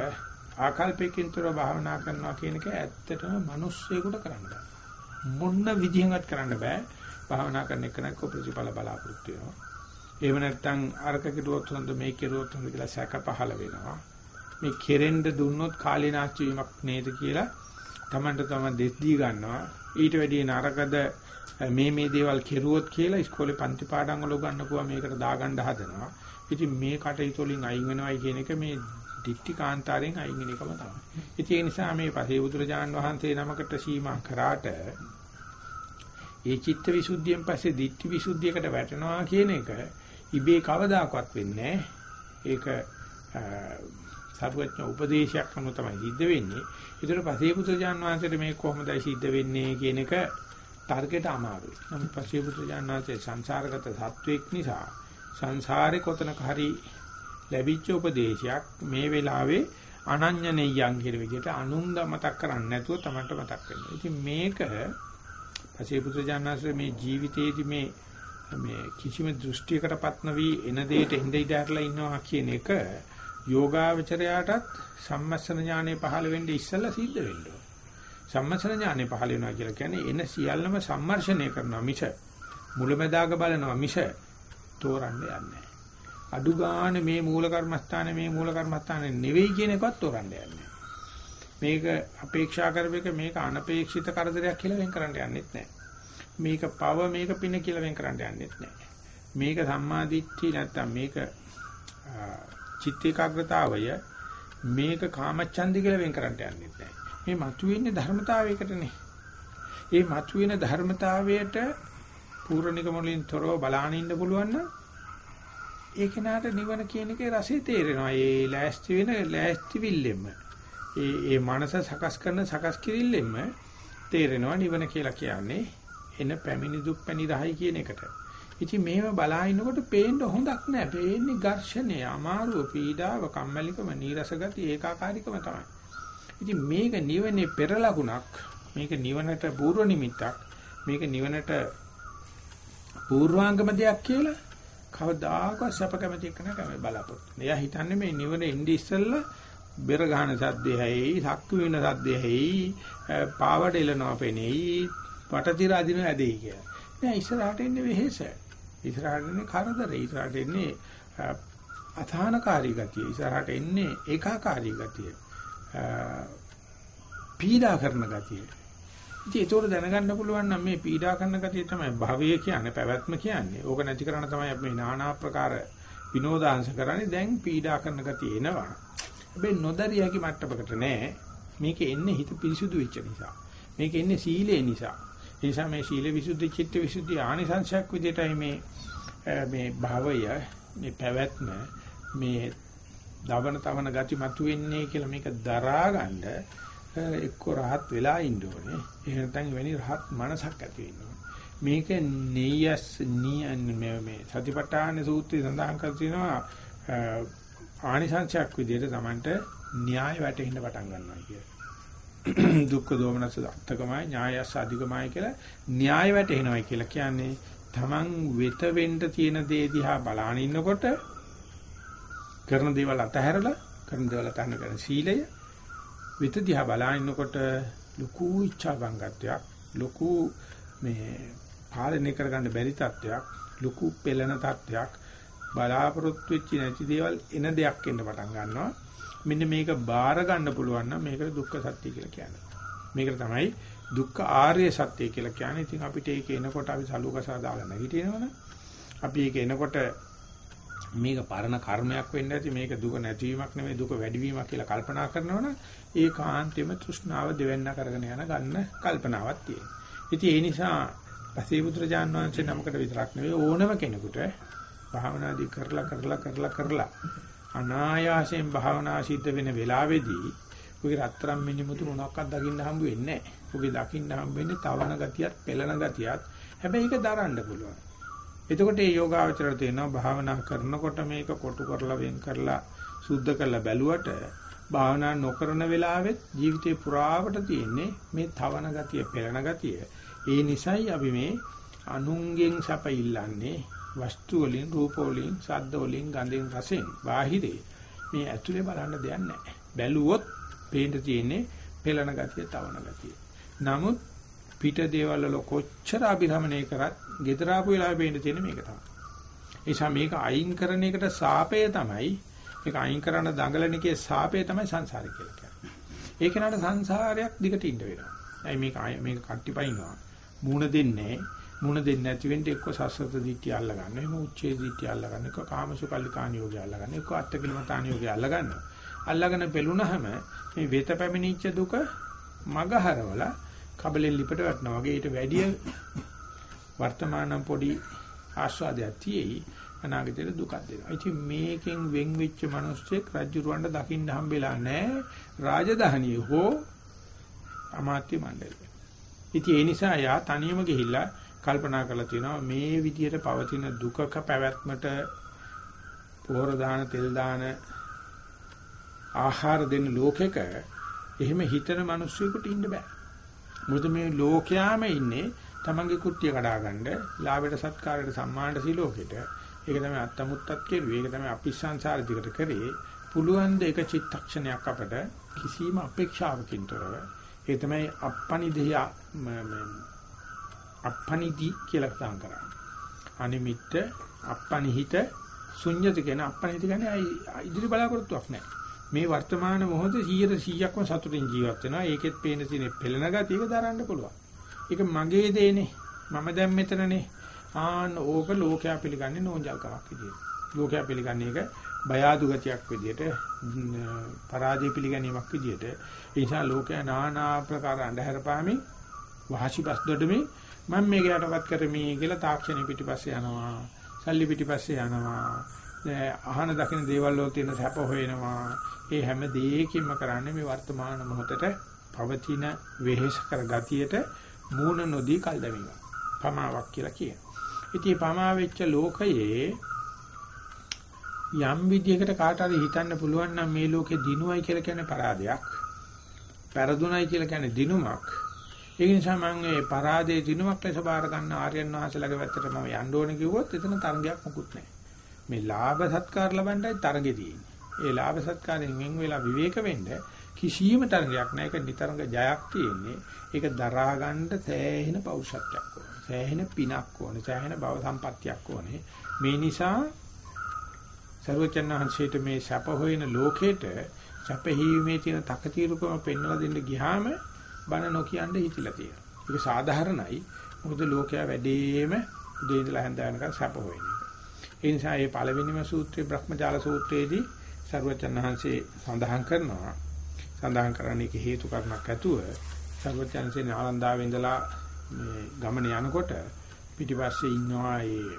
ආකල්පයකින් තොරව භාවනා කරනවා කියන එක ඇත්තටම මිනිස්සෙකුට කරන්න බෑ. මොන්න විදිහෙන්වත් කරන්න බෑ. භාවනා කරන එක නක්ක ප්‍රතිඵල බලාපොරොත්තු වෙනවා. එහෙම නැත්නම් අරක කිරුවොත් හොඳ මේක කිරුවොත් හොඳ කියලා සැක පහළ වෙනවා. මේ කෙරෙන්න දුන්නොත් කාලීනාස්ති වීමක් නේද කියලා Tamanට තමන් දෙස් දී ගන්නවා. ඊට වැඩිය නරකද මේ මේ දේවල් කෙරුවොත් කියලා ඉස්කෝලේ පන්ති පාඩම් වල උගන්වපුවා මේකට දාගන්න හදනවා. ඉතින් මේ කටයුතු වලින් අයින් වෙනවයි කියන එක මේ දික්ටි කාන්තාරයෙන් අයින් වෙන එකම තමයි. ඉතින් ඒ නිසා මේ පසේ බුදුරජාන් වහන්සේ නමකට සීමා කරාට ඒ චිත්ත විසුද්ධියෙන් පස්සේ දික්ටි විසුද්ධියකට වැටෙනවා කියන එක ඉබේ කවදාකවත් වෙන්නේ ඒක සර්වඥ උපදේශයක් අනුව තමයි සිද්ධ වෙන්නේ. ඒතර පසේ බුදුරජාන් වහන්සේට මේ කොහොමදයි සිද්ධ වෙන්නේ කියන එක තර්කයට අමාරුයි. නමුත් පසේ බුදුරජාන් වහන්සේ සංසාරගත සත්වෙක් නිසා සංසාරේ කොතනක හරි ලැබිච්ච උපදේශයක් මේ වෙලාවේ අනඤ්ඤනෙයයන් කියන විදිහට අනුන්ද මතක් කරන්නේ නැතුව Tamanට මතක් වෙනවා. ඉතින් මේක පසේපුත්‍ර ජානනාසේ මේ ජීවිතයේදී මේ මේ කිසිම දෘෂ්ටියකටපත් නොවි එන දෙයට හිඳ ඉඳලා ඉන්නවා කියන එක යෝගාවචරයාටත් සම්මස්සන ඥානෙ පහළ වෙන්නේ ඉස්සෙල්ලා සිද්ධ වෙනවා. සම්මස්සන ඥානෙ පහළ වෙනවා කියලා කියන්නේ එන සියල්ලම සම්මර්ෂණය කරනවා මිස මුලැමැදාක බලනවා මිස තෝරන්න යන්නේ අඩු ගන්න මේ මූල කර්මස්ථානේ මේ මූල කර්මස්ථානේ නෙවෙයි කියන එකවත් තෝරන්න යන්නේ මේක අපේක්ෂා කරපෙක මේක අනපේක්ෂිත කරදරයක් කියලා වෙන් කරන්න යන්නෙත් නැහැ. මේක පව මේක පින කියලා වෙන් කරන්න යන්නෙත් නැහැ. මේක සම්මාදිට්ඨි නැත්තම් මේක චිත්ත ඒකාග්‍රතාවය මේක කාමච්ඡන්දි කියලා වෙන් කරන්න යන්නෙත් නැහැ. මේ මතුවෙන්නේ ධර්මතාවයකටනේ. ඒ මතුවෙන ධර්මතාවයට පූර්ණිකම වලින් තොරව බලාගෙන ඉන්න පුළුවන් නම් ඒ කෙනාට නිවන කියන එකේ රසය තේරෙනවා. ඒ ලෑස්ති වෙන ලෑස්ති විල්ලෙම. ඒ ඒ මනස සකස් කරන සකස් කිරිල්ලෙම තේරෙනවා නිවන කියලා කියන්නේ එන පැමිණි දුක් පැණි රහයි කියන එකට. ඉතින් මේව බලාිනකොට පේන්න හොඳක් නෑ. පේන්නේ ඝර්ෂණය, අමාරුව, පීඩාව, කම්මැලිකම, නීරස ගති, ඒකාකාරීකම තමයි. ඉතින් මේක නිවනේ පෙර ලකුණක්. මේක නිවනට පූර්ව නිමිත්තක්. මේක නිවනට පූර්වාංගම දෙයක් කියලා කවදාකවත් සැප කැමති එක්ක නෑ බලාපොරොත්තු. එයා හිතන්නේ මේ නිවන එන්නේ ඉස්සෙල්ලා බෙර ගහන සද්දේ හැයි, සක්කු වෙන සද්දේ හැයි, පාවඩ එලනවා පෙනෙයි, පටතිර අදින ඇදෙයි කියලා. නෑ ඉස්සරහට එන්නේ වෙහෙස. ඉස්සරහට එන්නේ කරදර. ඉස්සරහට එන්නේ අසහනකාරී ගතිය. ඉස්සරහට එන්නේ ඒකාකාරී ගතිය. පීඩා කරන ගතිය. ඉතින් ඒතකොට දැනගන්න පුළුවන් නම් මේ පීඩා කරන ගතිය තමයි භවය කියන්නේ පැවැත්ම කියන්නේ. ඕක නැති කරන තමයි අපි මේ নানা ආකාර විනෝදාංශ කරන්නේ. දැන් පීඩා කරන ගතිය එනවා. හැබැයි නොදරිය හැකි මට්ටමකට නෑ. මේක එන්නේ හිත පිරිසුදු වෙච්ච නිසා. මේක එන්නේ සීලේ නිසා. ඒ නිසා මේ සීල විසුද්ධි චිත්ත විසුද්ධි ආනිසංශයක් විදිහටයි මේ මේ භවය මේ පැවැත්ම මේ දවන තවන ගති මතුවෙන්නේ කියලා මේක දරා ගන්න එක්ක රහත් වෙලා ඉන්න ඕනේ. එහෙම නැත්නම් වෙනි රහත් මනසක් ඇති වෙන්න ඕනේ. මේක නීයස් නී මේ සතිපට්ඨාන සූත්‍රය සඳහන් කර තිනවා ආනිසංශයක් විදිහට Tamanට න්‍යාය වැටෙන්න පටන් ගන්නවා කියලා. දුක්ඛ දෝමනස දත්තකමයි ඥායස් අධිකමයි කියලා න්‍යාය වැටෙනවයි කියලා කියන්නේ. තමන් වෙත වෙන්න තියෙන දේ දිහා බලාන ඉන්නකොට කරන දේවල් අතහැරලා කරන දේවල් අතහන කරන සීලය වෙත දිහා බලාන ඉන්නකොට ලොකු ઈચ્છාවංගත්වයක් ලොකු මේ පාලනය කරගන්න බැරි තත්වයක් ලොකු පෙළෙන තත්වයක් බලාපොරොත්තු වෙච්ච නැති දේවල් එන දෙයක් එන්න පටන් ගන්නවා. මෙන්න මේක බාර ගන්න පුළුවන් නම් මේකට දුක්ඛ සත්‍ය කියලා කියනවා මේකට තමයි දුක්ඛ ආර්ය සත්‍ය කියලා කියන්නේ ඉතින් අපිට ඒක එනකොට අපි සලුකසා දාලා නැගිටිනවනේ අපි ඒක එනකොට මේක පරණ කර්මයක් වෙන්න ඇති මේක දුක නැතිවීමක් නෙමෙයි දුක වැඩිවීමක් කියලා කල්පනා කරනවනම් ඒ කාන්තෙම තෘෂ්ණාව දෙවෙන්න කරගෙන යන ගන්න කල්පනාවක් තියෙනවා. ඉතින් ඒ නිසා පසීපුත්‍රජාන් වහන්සේ නමකට විතරක් නෙවෙයි ඕනම කෙනෙකුට භාවනාදී කරලා කරලා කරලා කරලා අනායාසයෙන් භාවනා සිද්ධ වෙන වෙලාවේදී ඔගේ රත්තරන් මිනිමුතු මොනක්වත් දකින්න හම්බ වෙන්නේ නැහැ. ඔගේ දකින්න හම්බ වෙන්නේ තවන ගතියත්, පෙළන ගතියත්. හැබැයි ඒක දරන්න පුළුවන්. එතකොට මේ යෝගාවචරය තේනවා භාවනා කරනකොට මේක කොටු කරලා වෙන් කරලා සුද්ධ කරලා බැලුවට භාවනා නොකරන වෙලාවෙත් ජීවිතේ පුරාවට තියෙන්නේ මේ තවන ගතිය, පෙළන ගතිය. ඒ නිසයි අපි මේ අනුන්ගෙන් සැප ඉල්ලන්නේ වස්තු වලින්, රූප වලින්, ශබ්ද වලින්, ගන්ධෙන්, රසෙන්, බාහිරේ මේ ඇතුලේ බලන්න දෙයක් නැහැ. බැලුවොත් පේන්න තියෙන්නේ පෙළන ගතිය, තවන ගතිය. නමුත් පිට දේවල් වල කොච්චර අභිරමණය කරත් gedara ආපු වෙලාවෙ පේන්න තියෙන්නේ මේක තමයි. ඒ නිසා මේක අයින් කරන එකට සාපය තමයි මේක අයින් කරන දඟලන එකේ සාපය තමයි සංසාරය කියලා කියන්නේ. ඒක නට සංසාරයක් දිගට ඉන්න වෙනවා. ඇයි මේක මේක කට්ටිපයින්නවා. මූණ දෙන්නේ මුණ දෙන්නේ නැති වෙන්න එක්ක සස්සත දිට්ඨිය අල්ල ගන්න. එහෙම උච්චේ දිට්ඨිය අල්ල ගන්න. එක්ක කාමසුකල්ලිකාණ යෝගය අල්ල ගන්න. එක්ක අත්තකිලමතාණ යෝගය අල්ල ගන්න. අල්ලගෙන පෙළුණහම මේ වේත පැමිණිච්ච දුක මගහරවලා කබලෙන් ලිපට වටනවා වගේ ඊට වැඩිය වර්තමානම් පොඩි ආස්වාදයක් තියෙයි අනාගතේ දුකක් දෙනවා. ඉතින් මේකෙන් වෙන් වෙච්ච මිනිස්සෙක් රජුරවණ්ඩ දකින්න හම්බෙලා නැහැ. රාජධානිය හෝ අමාත්‍ය මණ්ඩලය. ඉතින් ඒ නිසා යා තනියම ගිහිල්ලා කල්පනා කරලා තියෙනවා මේ විදියට පවතින දුකක පැවැත්මට පොහොර දාන තෙල් දාන ආහාර දෙන ලෝකෙක එහෙම හිතන මිනිස්සුෙකුට ඉන්න බෑ. මොකද මේ ලෝකයාම ඉන්නේ තමන්ගේ කුට්ටිය කඩා ගන්න, ලාභයට සත්කාරයට සම්මානට සීලෝකෙට. ඒක තමයි අත්තමුත්තත් කෙරුවේ. ඒක තමයි අපිස්සංසාර දිකට කරේ. පුළුවන් ද එක චිත්තක්ෂණයක් අපට කිසිම අපේක්ෂාවකින් තොරව ඒ තමයි අප්පනිදේ අප්පනිදි කියලා කතා කරන්නේ. අනිමිත්ත අප්පනිහිත ශුන්්‍යත කියන අප්පනිහිත කියන්නේ ඉදිරි බලාපොරොත්තුවක් නැහැ. මේ වර්තමාන මොහොතේ 100%ක්ම සතුටින් ජීවත් වෙනවා. ඒකෙත් පේන තියෙන පෙළෙන ගතියක දරන්න පුළුවන්. ඒක මගේ දේනේ. මම දැන් මෙතනනේ. ආන්න ඕක ලෝකයා පිළිගන්නේ නෝන්ජල්කමක් විදියට. ලෝකයා පිළිගන්නේ ඒක බය ආදු ගතියක් විදියට, පරාජය පිළිගැනීමක් විදියට. ඒ නිසා ලෝකයා নানা ආකාර අන්ධහර පාමින් වාසිබස් දොඩමේ මම මේක යටපත් කරමි කියලා තාක්ෂණي පිටිපස්සේ යනවා. සල්ලි පිටිපස්සේ යනවා. අහන දකින දේවල් වල තියෙන සැප හොයනවා. ඒ හැම දෙයකින්ම කරන්නේ මේ වර්තමාන මොහොතට පවතින වෙහෙස කර ගතියට මූණ නොදී කල් දැමීම. පමාවක් කියලා කියනවා. ඉතින් පමා වෙච්ච ලෝකයේ යම් විදියකට කාට හරි හිතන්න පුළුවන් නම් මේ ලෝකේ දිනුවයි කියලා කියන්නේ පරාදයක්. පෙරදුනයි කියලා කියන්නේ දිනුමක්. ඒ නිසා මම මේ පරාදයේ දිනුමක් ලෙස බාර ගන්න ආර්යයන් වහන්සේලාගේ පැත්තට මම යන්න ඕනේ කිව්වොත් එතන තරංගයක් මොකුත් නැහැ. මේ ලාභ සත්කාර ලබන්නයි තරගෙ තියෙන්නේ. ඒ ලාභ සත්කාරයෙන් වෙන් වෙලා විවේක වෙන්න කිසියම් තරගයක් නැහැ. ඒක නිතරම ජයක් තියෙන්නේ. ඒක දරා ගන්න සෑහෙන පෞරුෂත්වයක් ඕනේ. සෑහෙන පිනක් ඕනේ. සෑහෙන භව සම්පත්තියක් ඕනේ. මේ නිසා සර්වචන්නහන්සේට මේ සැප හොයන ලෝකෙට සැපහීමේ තියෙන තකතිරුකම පෙන්වලා දෙන්න ගියාම බන නොකියන්න හිතිලා තියෙනවා. ඒක සාධාරණයි. මොකද ලෝකයා වැඩිම උදේ ඉඳලා හැන්ද වෙනකන් සැප හොයන එක. ඒ නිසා මේ පළවෙනිම සූත්‍රයේ බ්‍රහ්මජාල සූත්‍රයේදී සර්වචන්නහන්සේ සඳහන් කරනවා. සඳහන් කරන්නේ ඒක හේතු කාරණක් ඇතුව සර්වචන්සේ නාලන්දාවේ ඉඳලා මේ ගමන යනකොට පිටිපස්සේ ඉන්නවා ඒ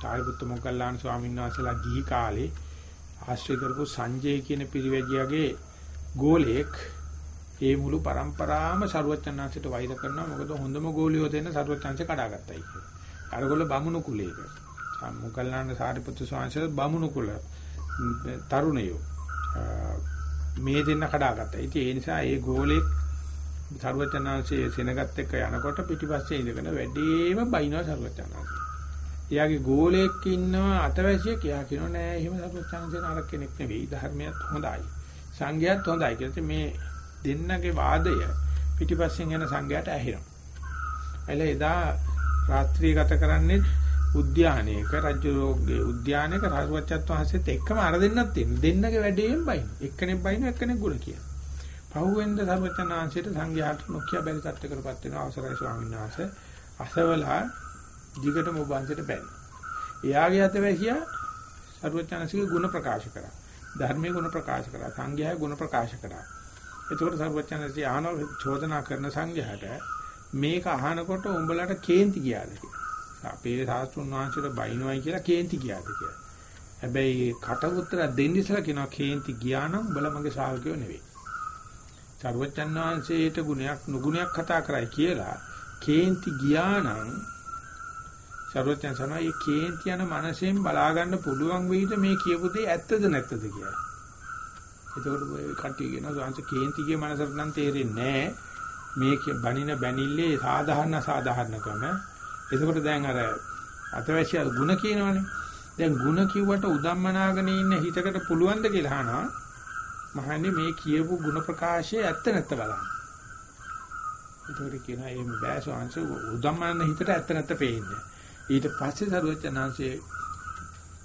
සාරිපුත්ත මොග්ගල්ලාන ස්වාමීන් වහන්සේලා ගිහි කාලේ ආශ්‍රය කරපු සංජය කියන පිරිවැජියාගේ ගෝලෙක් ඒ මුළු પરම්පරාවම ਸਰුවචනාංශයට වෛර කරනවා. මොකද හොඳම ගෝලියෝ දෙන්න ਸਰුවචනාංශය කඩාගත්තයි කියලා. අරගොල්ල බමුණු කුලයක. මුගල්ලාන සාරිපුත්තු ස්වාමීන් බමුණු කුල තරුණයෝ. මේ දෙන්න කඩාගත්තා. ඉතින් ඒ නිසා ඒ ගෝලෙක් ਸਰුවචනාංශයේ සෙනගත් එක්ක යනකොට පිටිපස්සේ ඉඳගෙන වැඩිම බයිනවා ਸਰුවචනාංශය. එයාගේ ගෝලයක් ඉන්නවා අතවැසියෙක්. එයා කියනවා නෑ එහෙම ਸਰුවචනාංශේ නරක කෙනෙක් නෙවෙයි. ධර්මයක් හොඳයි. සංඝයාත් හොඳයි කියලා. මේ දෙන්නගේ වාදය පිටිපස්සෙන් යන සංඝයාට ඇහෙනවා. එල එදා රාත්‍රී ගත කරන්නේ උද්‍යානයක රජුගේ උද්‍යානයක රාජවච්චත් වහන්සේත් එක්කම අර දෙන්නත් තියෙන. දෙන්නගේ වැඩේම බයින. එක්කෙනෙක් බයින එක්කෙනෙක් ගුණ කියන. පහුවෙන්ද සර්වචනාංශයට සංඝයාට නොකිය බැරි තත්ත්ව කරපත් වෙන අවසරයි ස්වාමීන් වහන්සේ. අසවලා දිගටම ඔබ වහන්සේට බැන්න. එයාගේ අතවැසියා සර්වචනාංශික ගුණ ප්‍රකාශ කරා. ධර්මයේ ගුණ ප්‍රකාශ කරා. සංඝයාගේ ගුණ ප්‍රකාශ කරා. එතකොට සර්වඥාන්සේ ආන චෝදනා කරන සංඝයාට මේක අහනකොට උඹලට කේන්ති ගියාද කියලා. අපේ සාස්ත්‍රුන් වහන්සේට බයිනවයි කියලා කේන්ති ගියාද කියලා. හැබැයි කට උතර දෙන්න ඉස්සලා කියනවා කේන්ති ගියා නම් උඹලා මගේ ශ්‍රාවකයෝ නෙවෙයි. සර්වඥාන් වහන්සේට ගුණයක් නුගුණයක් කතා කරයි කියලා කේන්ති ගියා නම් සර්වඥාන් සමයි කේන්ති යන මනසෙන් බලා ගන්න පුළුවන් වෙයිද මේ කියපු දේ ඇත්තද නැත්තද කියලා. එතකොට ඔය කට්ටිය කියනවා සාංශ කේන්තිගේ මනසට නම් තේරෙන්නේ නැහැ. මේ බණින බැනිල්ලේ සාධාරණ සාධාරණකම. එතකොට දැන් අර අතවැසිය ಗುಣ කියනවනේ. දැන් ಗುಣ කිව්වට උදම්මනාගෙන ඉන්න හිතකට පුළුවන්ද කියලා අහනවා. මහන්නේ මේ කියපු ಗುಣ ප්‍රකාශය ඇත්ත නැත්ත බලන්න. ඒතකොට කියනවා මේ බෑ සෝංශ උදම්මන හිතට ඇත්ත නැත්ත පේන්නේ. ඊට පස්සේ සරුවචනාංශයේ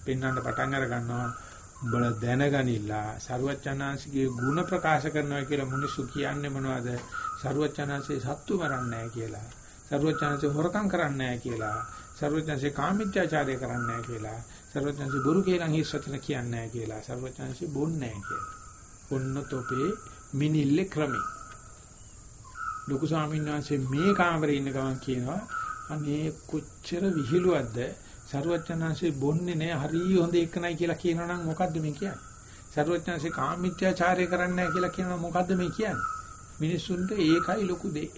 පෙන්වන්න පටන් අර ගන්නවා උඹලා දැනගනිලා සරුවචනාංශගේ ಗುಣ ප්‍රකාශ කරනවා කියලා මිනිස්සු කියන්නේ මොනවද? සරුවචනාංශයේ සත්තු මරන්නේ නැහැ කියලා. සරුවචනාංශේ හොරකම් කරන්නේ නැහැ කියලා. සරුවචනාංශේ කාමීත්‍යාචාරය කරන්නේ නැහැ කියලා. සරුවචනාංශේ බොරු කියලා හිස් වචන කියන්නේ නැහැ කියලා. සරුවචනාංශේ බොන්නේ නැහැ කියලා. ඔන්න තොපේ මිනිල්ලේ ක්‍රමයි. ලොකු ස්වාමීන් වහන්සේ මේ කාමරේ ඉන්න ගමන් කියනවා අනේ කොච්චර විහිළුවක්ද සරුවචනාංශේ බොන්නේ නැහැ හරිය හොඳ එකනයි කියලා කියනවනම් මොකද්ද මේ කියන්නේ සරුවචනාංශේ කාමීත්‍යාචාරය කරන්නේ නැහැ කියලා කියනවා මොකද්ද මේ කියන්නේ මිනිස්සුන්ට ඒකයි ලොකු දේ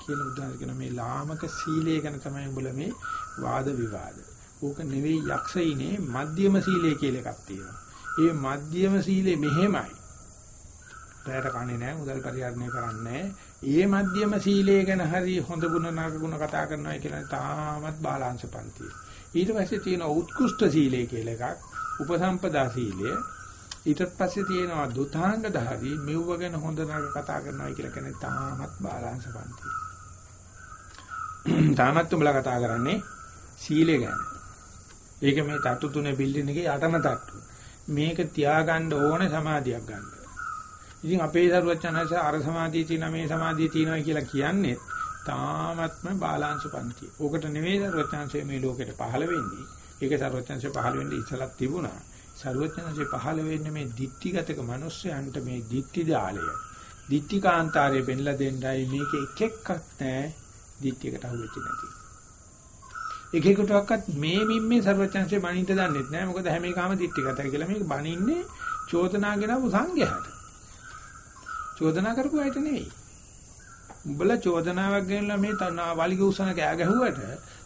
කියලා උදාහරණ කියන මේ ලාමක සීලය ගැන තමයි උඹලා මේ වාද විවාද. ඕක නෙවෙයි යක්ෂයිනේ මධ්‍යම සීලය කියලා එකක් තියෙනවා. ඒ මධ්‍යම සීලය මෙහෙමයි. පැයට කන්නේ නැහැ මුදල් පරිහරණය කරන්නේ ඒ මධ්‍යම සීලය ගැන හරි හොඳ ගුණ නරක ගුණ කතා කරනවා කියලා තාමත් බාලාංශ පන්තිය. ඊට පස්සේ තියෙන උත්කෘෂ්ඨ සීලය කියලා එකක් උපසම්පදා සීලය. ඊටත් පස්සේ තියෙනවා දුතාංග දහරි මෙව්ව ගැන හොඳ නරක කතා කරනවා කියලා කියන්නේ තාමත් බාලාංශ පන්තිය. තාමත් උඹලා කතා කරන්නේ සීලය ගැන. ඒක මේ තට්ටු තුනේ බිල්ඩින් එකේ යටම තට්ටු. මේක තියාගන්න ඕනේ සමාධියක් ගන්න. ඉතින් අපේ සරුවචනස අර සමාධිය තියෙනවා මේ සමාධිය තියෙනවා කියලා කියන්නේ තාමත්ම බාලාංශ පන්ති. ඕකට නෙවෙයි සරුවචනසේ මේ ලෝකෙට පහළ වෙන්නේ. ඒක සරුවචනසේ පහළ වෙන්නේ ඉස්සලක් තිබුණා. සරුවචනසේ පහළ වෙන්නේ මේ ditthිගතක මිනිස්සයන්ට මේ ditthි දාලය. ditthිකාන්තාරය බෙන්ලා දෙන්නයි මේක එක එකක් නැහැ. ditthියකට අහුවෙච්ච නැති. එක එකටවත් මේ මිම්මේ සර්වචන්සේ බණින්න දන්නෙත් නෑ මොකද හැම එකම ditthිගතයි කියලා මේක බණින්නේ චෝදනාගෙනව සංඝයාට. චෝදනා කරපු අයට නෙවෙයි. උඹලා චෝදනාවක් ගෙනලා මේ වලිග උසන කෑ ගැහුවට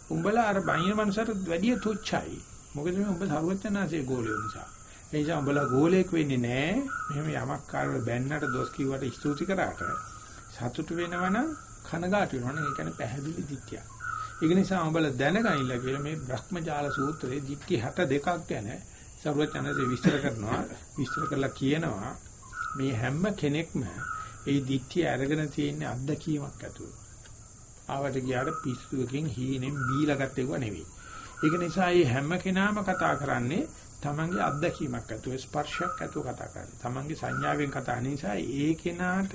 උඹලා අර බයින මනසට වැඩිය තුච්චයි. මොකද මේ උඹ සර්වචනාසේ ගෝලිය නිසා. ඒ නිසා උඹලා ගෝලයක් වෙන්නේ නැහැ. මෙහෙම යමක් කාරවල බැන්නට දොස් කිව්වට ස්තුති කරාට සතුටු වෙනවනම් කනගාටු වෙනවනම් ඒ කියන්නේ පැහැදිලි දිට්ඨියක්. ඒක නිසා උඹලා දැනගනින්න කියලා මේ බ්‍රහ්මජාල සූත්‍රයේ දිට්ඨි 62ක් ගැන සර්වචනසේ විස්තර කරනවා. විස්තර කරලා කියනවා මේ හැම කෙනෙක්ම ඒ දිට්ඨිය අරගෙන තියෙන අත්දැකීමක් ඇතුව. ආවට ගියාට පිස්සුවකින් හීනෙන් බීලා ගත්තේව නෙවෙයි. ඒක නිසා මේ හැම කෙනාම කතා කරන්නේ තමන්ගේ අත්දැකීමක් ඇතුව ස්පර්ශයක් ඇතුව කතා කරන්නේ. තමන්ගේ සංඥාවෙන් කතා නිසා ඒ කෙනාට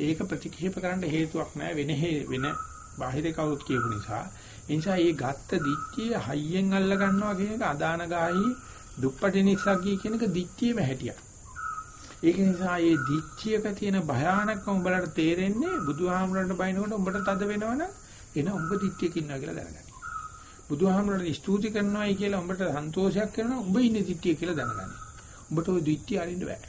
ඒක ප්‍රතික්ෂේප කරන්න හේතුවක් නැහැ වෙන වෙන බාහිර කවුරුත් කියපු නිසා. ඒ නිසා මේ ගත්ත දිට්ඨිය හයියෙන් අල්ල ගන්නවා කියන එක අදාන ගාහි දුප්පටි නිසග්ගී කියන එක දිට්ඨියම හැටියක්. ඒක නිසා මේ දිච්චියක තියෙන භයානකම උඹලට තේරෙන්නේ බුදුහාමුදුරන්ට බයිනකොට උඹට තද වෙනවනම් එන උඹ දිච්චියක ඉන්නවා කියලා දැනගන්න. බුදුහාමුදුරන්ට ස්තුති කරනවායි කියලා උඹට සන්තෝෂයක් කරනවා උඹ ඉන්නේ දිච්චිය කියලා දැනගන්න. උඹට ওই දිච්චිය අරින්න බෑ.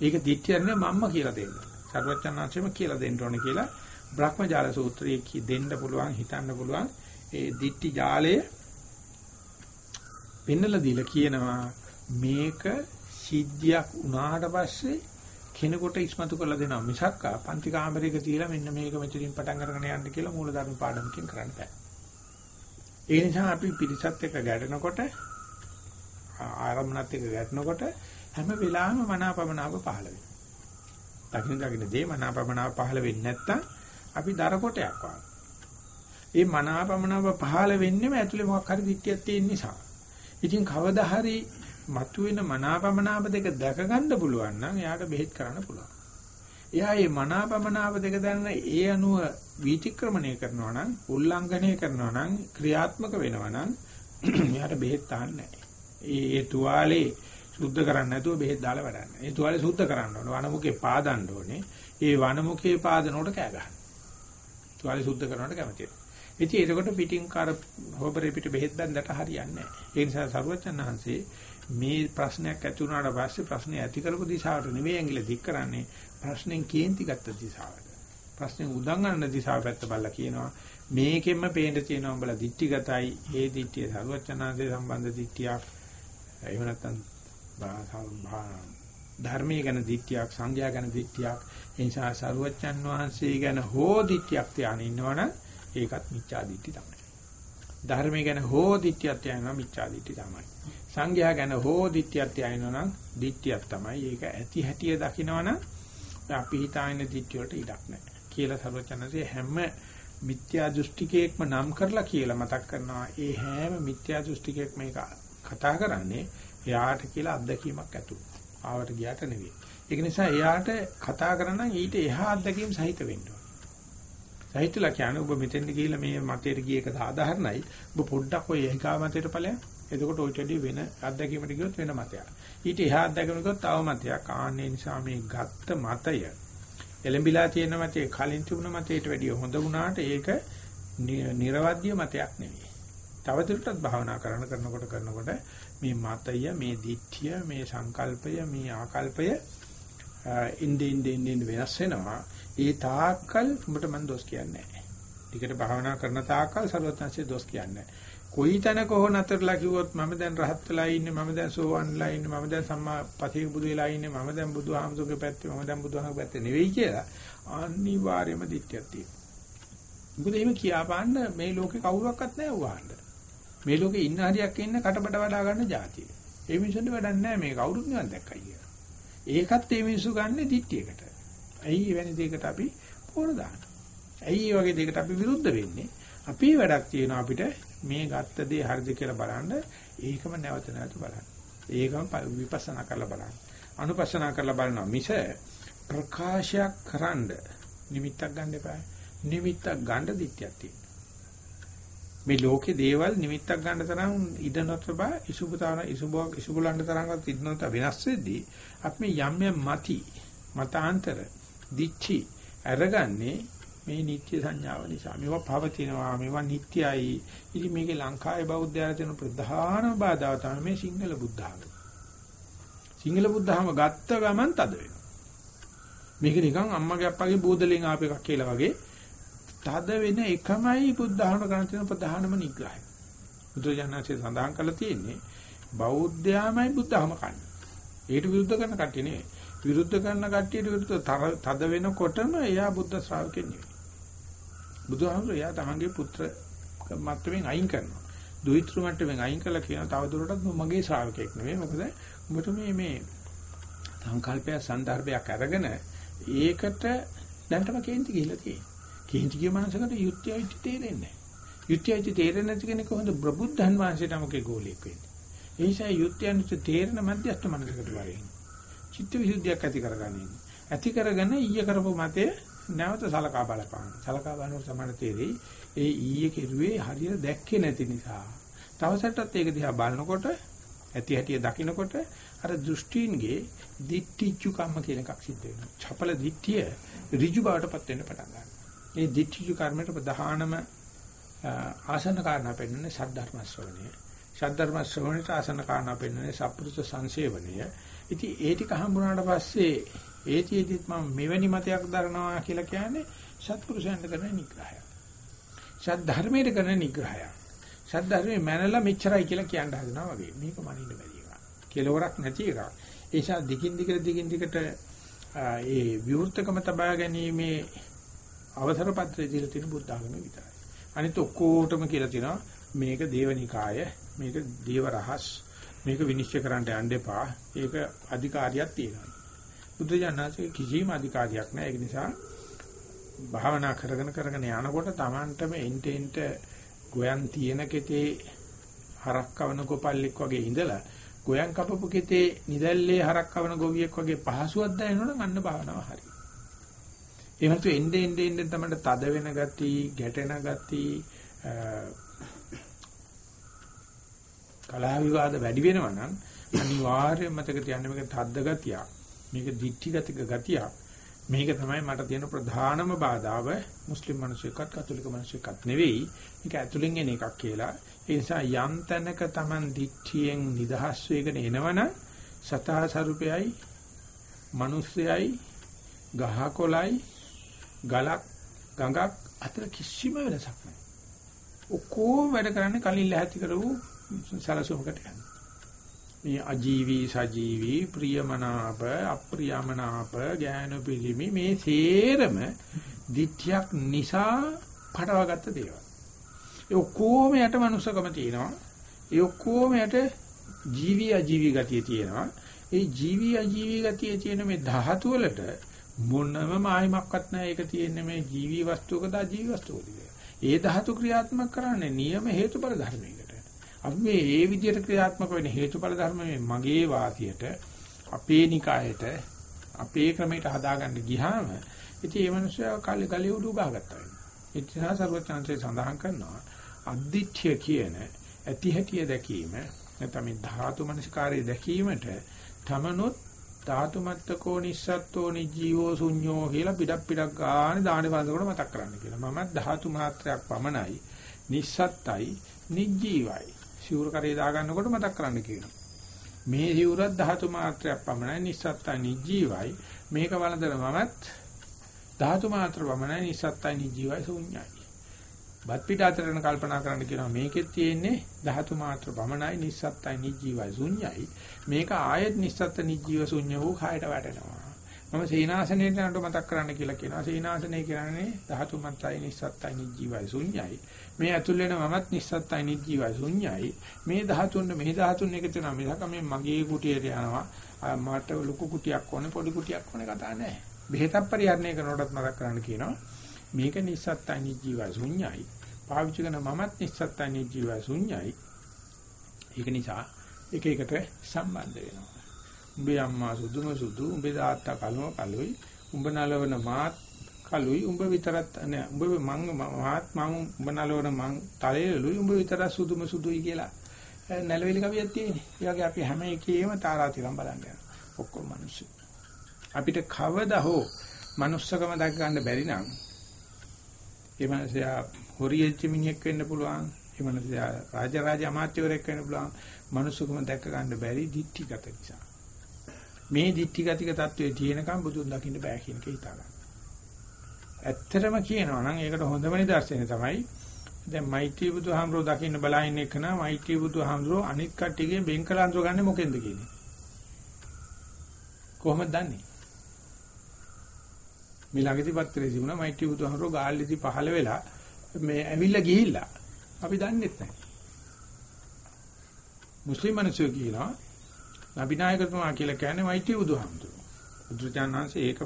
ඒක දිච්චිය නෙවෙයි මම්ම කියලා දෙන්න. සර්වචන්නාංශෙම කියලා දෙන්න ඕනේ කියලා බ්‍රහ්මජාල සූත්‍රයේ දෙන්න පුළුවන් හිතන්න පුළුවන් ඒ දිට්ටි ජාලය පෙන්නලා දීලා කියනවා මේක සිද්ධියක් වුණාට පස්සේ කෙනෙකුට ඉස්මතු කරලා දෙනවා මිසක් පන්ති කාමරයක තියලා මෙන්න මේක මෙතනින් පටන් අරගෙන යන්න කියලා මූලධර්ම පාඩමකින් කරන්න බෑ. ඒ නිසා අපි පිරිසත් එක්ක ගැටෙනකොට ආරම්භනත් එක්ක ගැටෙනකොට හැම වෙලාවෙම මනාපමනාව පහළ වෙනවා. දකින්න දකින්න දේ මනාපමනාව පහළ වෙන්නේ නැත්තම් අපි දර කොටයක් වගේ. ඒ මනාපමනාව පහළ වෙන්නේම ඇතුලේ මොකක් හරි දික්තියක් තියෙන නිසා. ඉතින් කවදා හරි මතුවෙන මනාපමනාප දෙක දැක ගන්න පුළුවන් නම් එයාට බෙහෙත් කරන්න පුළුවන්. එයා මේ මනාපමනාප දෙක දැනන ඒ අනුව වීතික්‍රමණය කරනවා නම් උල්ලංඝනය කරනවා නම් ක්‍රියාත්මක වෙනවා නම් මෙයාට බෙහෙත් තාන්නේ නැහැ. ඒ තුවාලේ සුද්ධ කරන්නේ නැතුව බෙහෙත් දාලා වැඩක් නැහැ. ඒ තුවාලේ සුද්ධ කරන්න ඕනේ. වනමුකේ පාදන්න ඕනේ. ඒ වනමුකේ පාදනකොට කෑ ගන්න. තුවාලේ සුද්ධ කරනකොට කැමතියි. ඉතින් ඒකට පිටින් කර හොබරේ පිට බෙහෙත් බැන්දට හරියන්නේ නැහැ. ඒ නිසා සරුවචන් වහන්සේ මේ ප්‍රශ්නයක් ඇති වුණාට පස්සේ ප්‍රශ්නේ ඇති කරපු දිශාවට නෙවෙයි ඇඟිලි දික් කරන්නේ ප්‍රශ්නෙන් කේන්ති ගත්ත දිශාවට. ප්‍රශ්නේ උදන් ගන්න දිශාව පැත්ත බලලා කියනවා මේකෙන්ම පේන්න තියෙනවා උඹලා දික්ටිගතයි ඒ දික්ටිය සරුවචනාංශේ සම්බන්ධ දික්ටියක් එහෙම නැත්නම් ධර්මයේ ගැන දික්ටියක් සංඝයා ගැන දික්ටියක් ඒ නිසා සරුවචන් වහන්සේ ගැන හෝ දික්ටියක් තියාගෙන ඉන්නවනම් ඒකත් මිච්ඡා දිට්ඨි තමයි. ධර්මයේ ගැන හෝ දිට්ඨියක් තියාගෙනවා මිච්ඡා දිට්ඨි තමයි. සංඝයා ගැන හෝ දිට්ඨියක් තියාගෙනවා නම් දිට්ඨියක් තමයි. ඒක ඇති හැටිය දකිනවනම් අපි හිතාගෙන දිට්ඨිය වලට ඉඩක් නැහැ. කියලා සර්වචනසේ හැම මිත්‍යා දෘෂ්ටිකයක්ම නම් කරලා කියලා මතක් කරනවා. ඒ හැම මිත්‍යා දෘෂ්ටිකයක් මේක කතා කරන්නේ එයාට කියලා අත්දැකීමක් ඇතුව. ආවට ගියාට නෙවෙයි. ඒක නිසා එයාට කතා කරනනම් ඊට එහා අත්දැකීම් සහිත වෙන්න සහිතලා කියන්නේ ඔබ මෙතෙන්ද ගිහිල්ලා මේ මතයට ගිය එක සාධාරණයි. ඔබ පොඩ්ඩක් ඔය ඒකා මතයට ඵලයන්. එතකොට ඔය ටෙඩි වෙන අත්දැකීමට ගියොත් වෙන මතයක්. ඊට එහා අත්දැකීමකට ගියොත් තව මතයක්. ආන්නේ නිසා මේ ගත්ත මතය එලඹිලා තියෙන මතේ කලින් තිබුණ මතයට වැඩිය හොඳ වුණාට ඒක නිර්වද්‍ය මතයක් නෙවෙයි. තවදුරටත් භාවනා කරන කරනකොට කරනකොට මේ මතය මේ දිට්ඨිය මේ සංකල්පය මේ ආකල්පය ඉන්දේ ඉන්දේ ඉන්දේ වෙනස් වෙනවා ඒ තාක්කල් උඹට මම දොස් කියන්නේ නැහැ. ටිකට භාවනා කරන තාක්කල් ਸਰවඥාන්සේ දොස් කියන්නේ නැහැ. කොයි තැනක හෝ නතරලා කිව්වොත් මම දැන් රහත් වෙලා ඉන්නේ මම දැන් සෝවන්ලා ඉන්නේ මම දැන් සම්මා පතිය බුදු වෙලා ඉන්නේ මම දැන් බුදුහාමුදුරගේ පැත්තේ මම දැන් බුදුහාමුදුරගේ පැත්තේ නෙවෙයි කියලා අනිවාර්යයෙන්ම දිට්ඨියක් තියෙනවා. මොකද එහෙම කියාපාන්න මේ ලෝකේ කවුරක්වත් නැහැ වහන්න. මේ ලෝකේ ඉන්න හරියක් ඉන්න කටබඩ වඩා ගන්න જાතිය. ඒ මිනිස්සුන්ට වැඩක් නැහැ මේ කවුරුත් නිවන් දැක්කයි කියලා. ඒකත් මේ මිනිස්සු ගන්න දිට්ඨියකට. ඇයි එවැනි දෙයකට අපි පෝර දාන්නේ? ඇයි මේ වගේ දෙයකට අපි විරුද්ධ වෙන්නේ? අපි වැඩක් තියෙනවා අපිට මේ ගත්ත දේ හරිද කියලා බලන්න ඒකම නැවත නැවත බලන්න. ඒකම විපස්සනා කරලා බලන්න. අනුපස්සනා කරලා බලනවා මිස ප්‍රකාශයක් කරන්න නිමිත්තක් ගන්න එපා. නිමිත්තක් ගන්න දිට්ඨියක් තියෙනවා. මේ ලෝකේ දේවල් නිමිත්තක් ගන්න තරම් ඉඩ නොතබා ඉසුබතාන ඉසුබෝක් ඉසුබුලන්න තරම්වත් ඉඩ නොත වෙනස් වෙද්දී අපි යම් යම් මති මතාන්තර දිච්චි අරගන්නේ මේ නිත්‍ය සංඥාව නිසා. මේවා පවතිනවා, මේවා නිට්ටයයි. ඉතින් මේකේ ලංකාවේ බෞද්ධයලා තියෙන ප්‍රධානම බාධාව තමයි මේ සිංහල බුද්ධාගම. සිංහල බුද්ධාගම ගත්ත ගමන් තද වෙනවා. මේක නිකන් අම්මගේ අප්පගේ බූදලෙන් ආප එකක් කියලා වගේ තද වෙන එකමයි බුද්ධාගම කරන තියෙන ප්‍රධානම නිග්‍රහය. බුදුජානකසේ සඳහන් කරලා තියෙන්නේ බෞද්ධයාමයි බුද්ධාගම කන්නේ. ඒකට විරුද්ධ කරන කට්ටිය නෙවෙයි. විරුද්ධ කරන කට්ටියට විරුද්ධ තද වෙනකොටම එයා බුද්ධ ශ්‍රාවකෙක් නෙවෙයි. බුදුහාමුදුරුවෝ එයා තමන්ගේ පුත්‍ර මට්ටමින් අයින් කරනවා. දුහිතෘ මට්ටමින් අයින් කළා කියන තව දුරටත් මගේ ශ්‍රාවකෙක් නෙවෙයි. මොකද උඹට මේ මේ සංකල්පය සන්දර්භයක් අරගෙන ඒකට දැන්ටම කේන්ති ගිහිල්ලා තියෙනවා. කේන්ති කිය මනසකට යුක්තියයි තේරෙන්නේ නැහැ. යුක්තියයි තේරෙන්නේ නැති කෙනෙක් කොහොමද ප්‍රබුද්ධන් වහන්සේටමකේ ගෝලියෙක් වෙන්නේ? ඒ නිසා යුක්තියන්ට තේරෙන මධ්‍යස්ථ මනසකට වරෙන්නේ. චිත්ත විසුද්ධියක් ඇති කරගන්නේ. ඇති කරගෙන ඊය කරපු මතේ නැවත සලකා බලපාන. සලකා බලනකොට තමයි තේරෙයි ඒ ඊයේ කෙරුවේ හරියට දැක්කේ නැති නිසා. තවසටත් ඒක දිහා බලනකොට ඇති හැටිය දකිනකොට අර දෘෂ්ටීන්ගේ දිට්ඨිචු කම්ම කියන එකක් සිද්ධ වෙනවා. චපල දිට්ඨිය ඍජු බවටපත් වෙන්න පටන් ගන්නවා. මේ දිට්ඨිචු කර්මයට ප්‍රධානම ආසන කාරණා පෙන්වන්නේ සද්ධර්ම ශ්‍රවණය. සද්ධර්ම ශ්‍රවණයට ආසන කාරණා පෙන්වන්නේ සප්පුරුෂ සංසේවණය. ඉතින් ඒ ටික හම්බුනාට පස්සේ ඒතිෙදිත් මම මෙවැනි මතයක් දරනවා කියලා කියන්නේ සත්පුරුෂයන්ට කරන නිග්‍රහයක්. සත් ධර්මයට කරන නිග්‍රහයක්. සත් ධර්මයේ මනලා මෙච්චරයි කියලා කියන්න හදනවා වගේ. මේක මනින්න බැරි එකක්. කෙලවරක් නැති එකක්. ඒ නිසා දිගින් දිගට දිගින් දිගට ඒ විවෘතකම තබා ගැනීමේ අවසර පත්‍රය දීලා තියෙන බුද්ධ ආගම විතරයි. අනිත ඔක්කොටම කියලා තියෙනවා මේක දේවනිකාය, මේක දේව රහස්, මේක විනිශ්චය කරන්න යන්න එපා. ඒක අධිකාරියක් තියෙනවා. බුද්ධ ජානනාසේ කිසිම අධිකාරියක් නැහැ. ඒක නිසා භාවනා කරගෙන කරගෙන යනකොට Tamanටම එන්ට එන්ට ගෝයන් තියෙන කෙතේ හරක් කවන ගොපල්ලෙක් වගේ ඉඳලා ගෝයන් කපපු කෙතේ නිදැල්ලේ හරක් කවන ගොවියෙක් වගේ පහසුවක් දැනෙනවනම් අන්න භාවනාව හරි. ඒ වන්තු එnde ende ende තමයි තද වෙන ගති, ගැටෙන ගති, කලහ විවාද වැඩි වෙනවා නම් අනිවාර්යයෙන් මතක තියාගන්න මේක තද්ද ගතියක්. මේක දික්ටිගතික ගතියක්. මේක තමයි මට තියෙන ප්‍රධානම බාධාව මුස්ලිම් මිනිස්සුකත් කතෝලික මිනිස්සුකත් නෙවෙයි. මේක ඇතුලෙන් එන එකක් කියලා. ඒ නිසා යම් තැනක Taman දික්ටියෙන් නිදහස් වෙගෙන එනවනම් සතා සරුපයයි මිනිස්සයයි ගහකොළයි ගලක් ගඟක් අතර කිසිම වෙනසක් නැහැ. ඔක්කොම වැඩ කරන්නේ කලින් ලැහැත්ති කරපු සලසුමකට යන්නේ. මේ අජීවී සජීවී ප්‍රියමනාප අප්‍රියමනාප ඥාන පිළිමි මේ සේරම දිට්ඨියක් නිසා පටවගත්ත දේවල්. ඒ ඔක්කොම යට මනුස්සකම තියෙනවා. ඒ ඔක්කොම යට ජීවි අජීවි ගතිය තියෙනවා. ඒ ජීවි අජීවි ගතිය තියෙන මේ ධාතු වලට මොනම මායිමක්වත් නැහැ. ඒක තියෙන්නේ මේ ජීවි වස්තුවකද අජීවි වස්තුවකද ඒ ධාතු ක්‍රියාත්මක කරන්නේ නියම හේතුඵල ධර්මයකට. අපි මේ ඒ විදිහට ක්‍රියාත්මක වෙන හේතුඵල ධර්ම මගේ වාසියට අපේ නිකායට අපේ ක්‍රමයට හදාගන්න ගියාම ඉතින් මේ මිනිස්සයා කල්ලි ගලිය උඩු ගහගත්තා වෙනවා. ඒ නිසා සර්වචාන්සේ සඳහන් කරනවා අද්දිච්ඡය කියන ඇති හැටිය දැකීම නැත්නම් මේ ධාතු මනස්කාරය දැකීමට තමනොත් ධාතු මත්තකෝ නිස්සත්තෝ නිජීවෝ ශුඤ්ඤෝ කියලා පිටක් පිටක් ගානේ දාහනේ වන්දනකොට මතක් කරන්න කියලා. මම ධාතු මාත්‍රයක් පමණයි නිස්සත්තයි නිජීවයි. සිවුර කරේ දා ගන්නකොට මතක් කරන්න කියනවා. මේ සිවුරත් ධාතු මාත්‍රයක් පමණයි නිස්සත්තයි නිජීවයි. මේක වළඳන මමත් ධාතු මාත්‍ර පමණයි නිස්සත්තයි නිජීවයි ශුඤ්ඤයි. බත් පිට අතරන කල්පනා කරන්න කියනවා මේකෙත් තියෙන්නේ ධාතු මාත්‍ර පමණයි නිස්සත්තයි නිජීවයි ශුන්‍යයි මේක ආයෙත් නිස්සත්ත නිජීව ශුන්‍ය වූ කායට වැටෙනවා මම සීනාසනේට නඩ මතක් කරන්න කියලා කියනවා සීනාසනේ කියන්නේ ධාතු මාත්‍රයි නිස්සත්තයි නිජීවයි ශුන්‍යයි මේ ඇතුල් වෙන මමත් නිස්සත්තයි නිජීවයි ශුන්‍යයි. මේ ධාතුන් මේ ධාතුන් එක තියෙනවා මිසක මේ මගේ කුටියට යනවා. මට ලොකු කුටියක් ඕනේ පොඩි කුටියක් ඕනේ කතා නැහැ. බෙහෙතක් පරිහරණය කරනකොටත් මතක් කරන්න කියනවා. මේක නිස්සත්තයි නිජීවයි ශුන්‍යයි. පාවිච්චි කරන මමත් නිස්සත්තයි නිජීවයි ශුන්‍යයි. ඒක නිසා එක එකට සම්බන්ධ වෙනවා. උඹේ අම්මා සුදුම සුදු උඹේ තාත්තා කලම කලුයි උඹ නලවන මාත් කලුයි උඹ විතරත් නෑ උඹ මං මාත් මං උඹ නලවන මං තලෙලුයි උඹ විතරක් සුදුම සුදුයි කියලා නැලවිලි කවියක් තියෙන්නේ. ඒ වගේ අපි හැම එකේම තාරාතිරම් බලන්න යනවා. ඔක්කොම මිනිස්සු. අපිට කවදා හෝ manussකම දැක ගන්න බැරි නම් ඒ මනසයා හොරියෙච්ච මිනිහෙක් වෙන්න පුළුවන්. ඒ මනසයා රාජරාජ අමාත්‍යවරයෙක් වෙන්න පුළුවන්. මනුස්සකම දැක ගන්න බැරි දික්ටිගත නිසා. මේ දික්ටිගතික தત્ත්වයේ තියෙනකම් බුදුන් දකින්න බෑ කියන එක හිතා ගන්න. ඇත්තටම කියනවා නම් ඒකට හොඳම නිදර්ශනය තමයි දැන් මෛත්‍රී බුදුහාමරෝ දකින්න බලාගෙන ඉන්න කෙනා මෛත්‍රී බුදුහාමරෝ අනිත් කට්ටියගේ බෙන්කලාන්තර ගන්න මොකෙන්ද කියන්නේ? කොහොමද දන්නේ? මේ ළඟදී පත්‍රයේ තිබුණා මෛත්‍රී බුදුහමරෝ ගාල්ලේදී පහළ වෙලා මේ ඇවිල්ලා ගිහිල්ලා අපි දන්නේ නැහැ. මුස්ලිම් මිනිස්සු කියනවා නබිනායකතුමා කියලා කියන්නේ මෛත්‍රී බුදුහමතුමා. බුදුචානන්සේ ඒක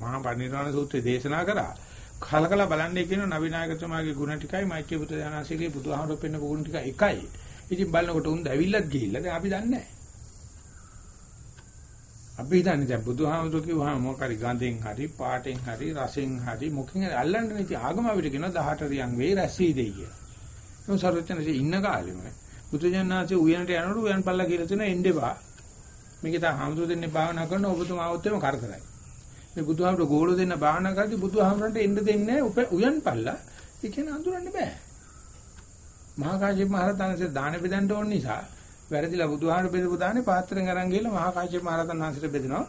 මහා පරිනිර්වාණ සූත්‍රයේ දේශනා කරා. කලකලා බලන්නේ කියන නබිනායකතුමාගේ ගුණ ටිකයි මෛත්‍රී බුදුචානන්සේගේ බුදුහමරෝ පෙන්න ගුණ ටික එකයි. ඉතින් බලනකොට උන් ඇවිල්ලත් ගිහිල්ලා දැන් අපි දන්නේ නැහැ. අපි හිතන්නේ දැන් බුදුහාමුදුරු කිව්වහම මොකක් හරි ගඳෙන් හරි පාටෙන් හරි රසෙන් හරි මොකෙන් හරි අල්ලන්නේ නැති ආගම අපිට කියනවා 18 රියන් වේ රැසී දෙයි කියලා. ඒ සර්වඥන්සේ ඉන්න කාලෙම බුදුජානනාංශේ උයනට යනකොට උයන් පල්ලා කියලා තියෙන එන්ඩේපා. මේක තා හාමුදුරු දෙන්නේ භාවනා කරන ඔබතුමා આવුත් එම කරදරයි. මේ බුදුහාමුදුරු ගෝලෝ දෙන්න භාවනා කරද්දි බුදුහාමුදුරන්ට එන්න දෙන්නේ උයන් පල්ලා. ඒ කියන්නේ අඳුරන්න බෑ. මහා කාශ්‍යප මහ රහතන්සේ දාන බෙදන්න ඕන නිසා වැරදිලා බුදුහාමර බෙදපු දානේ පාත්‍රයෙන් අරන් ගිහලා මහා කාශ්‍යප මහ රහතන් වහන්සේට බෙදෙනවා.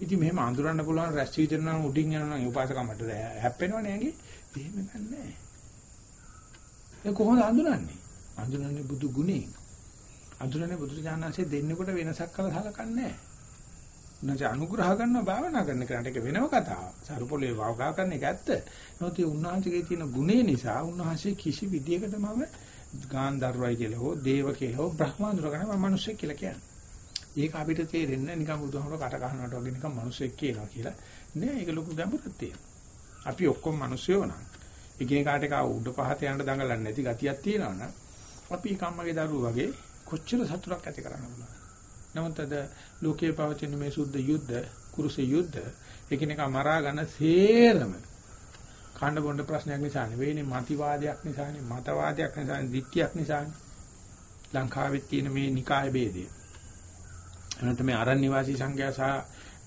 ඉතින් මෙහෙම අඳුරන්න පුළුවන් රැස් විදිරනම් උඩින් යනවා නම් උපාසකමට හැප්පෙනවනේ ඇඟේ. එහෙම නැහැ. ඒ කොහොමද අඳුරන්නේ? අඳුරන්නේ බුදු ගුණේ. අඳුරන්නේ බුදු ඥානanse දෙන්නෙකුට වෙනසක් කළ සලකන්නේ නැහැ. උන්වහන්සේ අනුග්‍රහ කරනවා භාවනා කරන කෙනාට ඒක වෙනම කතාවක්. සරුපොලේ වවගා කරන එක ඇත්ත. නමුත් ඒ උන්වහන්සේගේ තියෙන ගුණේ නිසා උන්වහන්සේ කිසි විදියකට මම ගාන්ධර්වයි කියලා හෝ දේව කියලා හෝ බ්‍රහ්මාඳුර කරන මම මිනිස්සෙක් කියලා කියන්නේ. ඒක අපිට තේරෙන්නේ නිකන් බුදුහමර කට ගන්නවට වගේ නිකන් මිනිස්සෙක් කියනවා කියලා. නෑ ඒක ලොකු ගැඹුරක් තියෙනවා. අපි ඔක්කොම මිනිස්සුයෝ නම් එකිනෙ කාට එක උඩ පහත යන්න දඟලන්නේ නැති ගතියක් තියෙනවා නම් අපි කම්මගේ දරුවෝ වගේ කොච්චර සතුටක් ඇති කරන්න පුළුවන්. නමුත් අද ලෝකයේ පවතින මේ සුද්ධ යුද්ධ, කුරුස යුද්ධ එකිනෙක මරා ගන්න සේරම කන්න බොන්න ප්‍රශ්නයක් නිසා නෙවෙයිනේ මතිවාදයක් නිසානේ මතවාදයක් නිසානේ දික්තියක් නිසානේ. ලංකාවේ තියෙන මේ නිකාය ભેදය. එනත මේ අරණ්‍ය වාසී සංඝයා සහ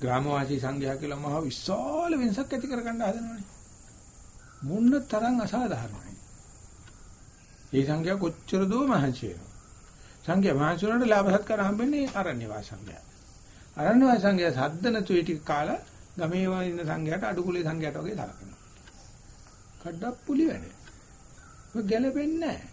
ග්‍රාම වාසී සංඝයා කියලා මහ විශාල වෙනසක් ඇති කරගන්න හදනවනේ. මොන්න තරම් අසාධාරණයි. මේ සංඝයා කොච්චර දෝ මහන්සි වෙනවා. සංඝයා මහන්සි වුණාට ලාභ සත්කාර හම්බෙන්නේ අරණ්‍ය වාසී සංඝයා අරණ්‍ය වාසී සංඝයා සද්ද නැතු ඒ ටික කාලා ගමේ ඉන්න සංඝයාට අඩුකුලේ සංඝයාට වගේ තරකනවා කඩප්පුලි වැඩ. ඔය ගැලපෙන්නේ නැහැ.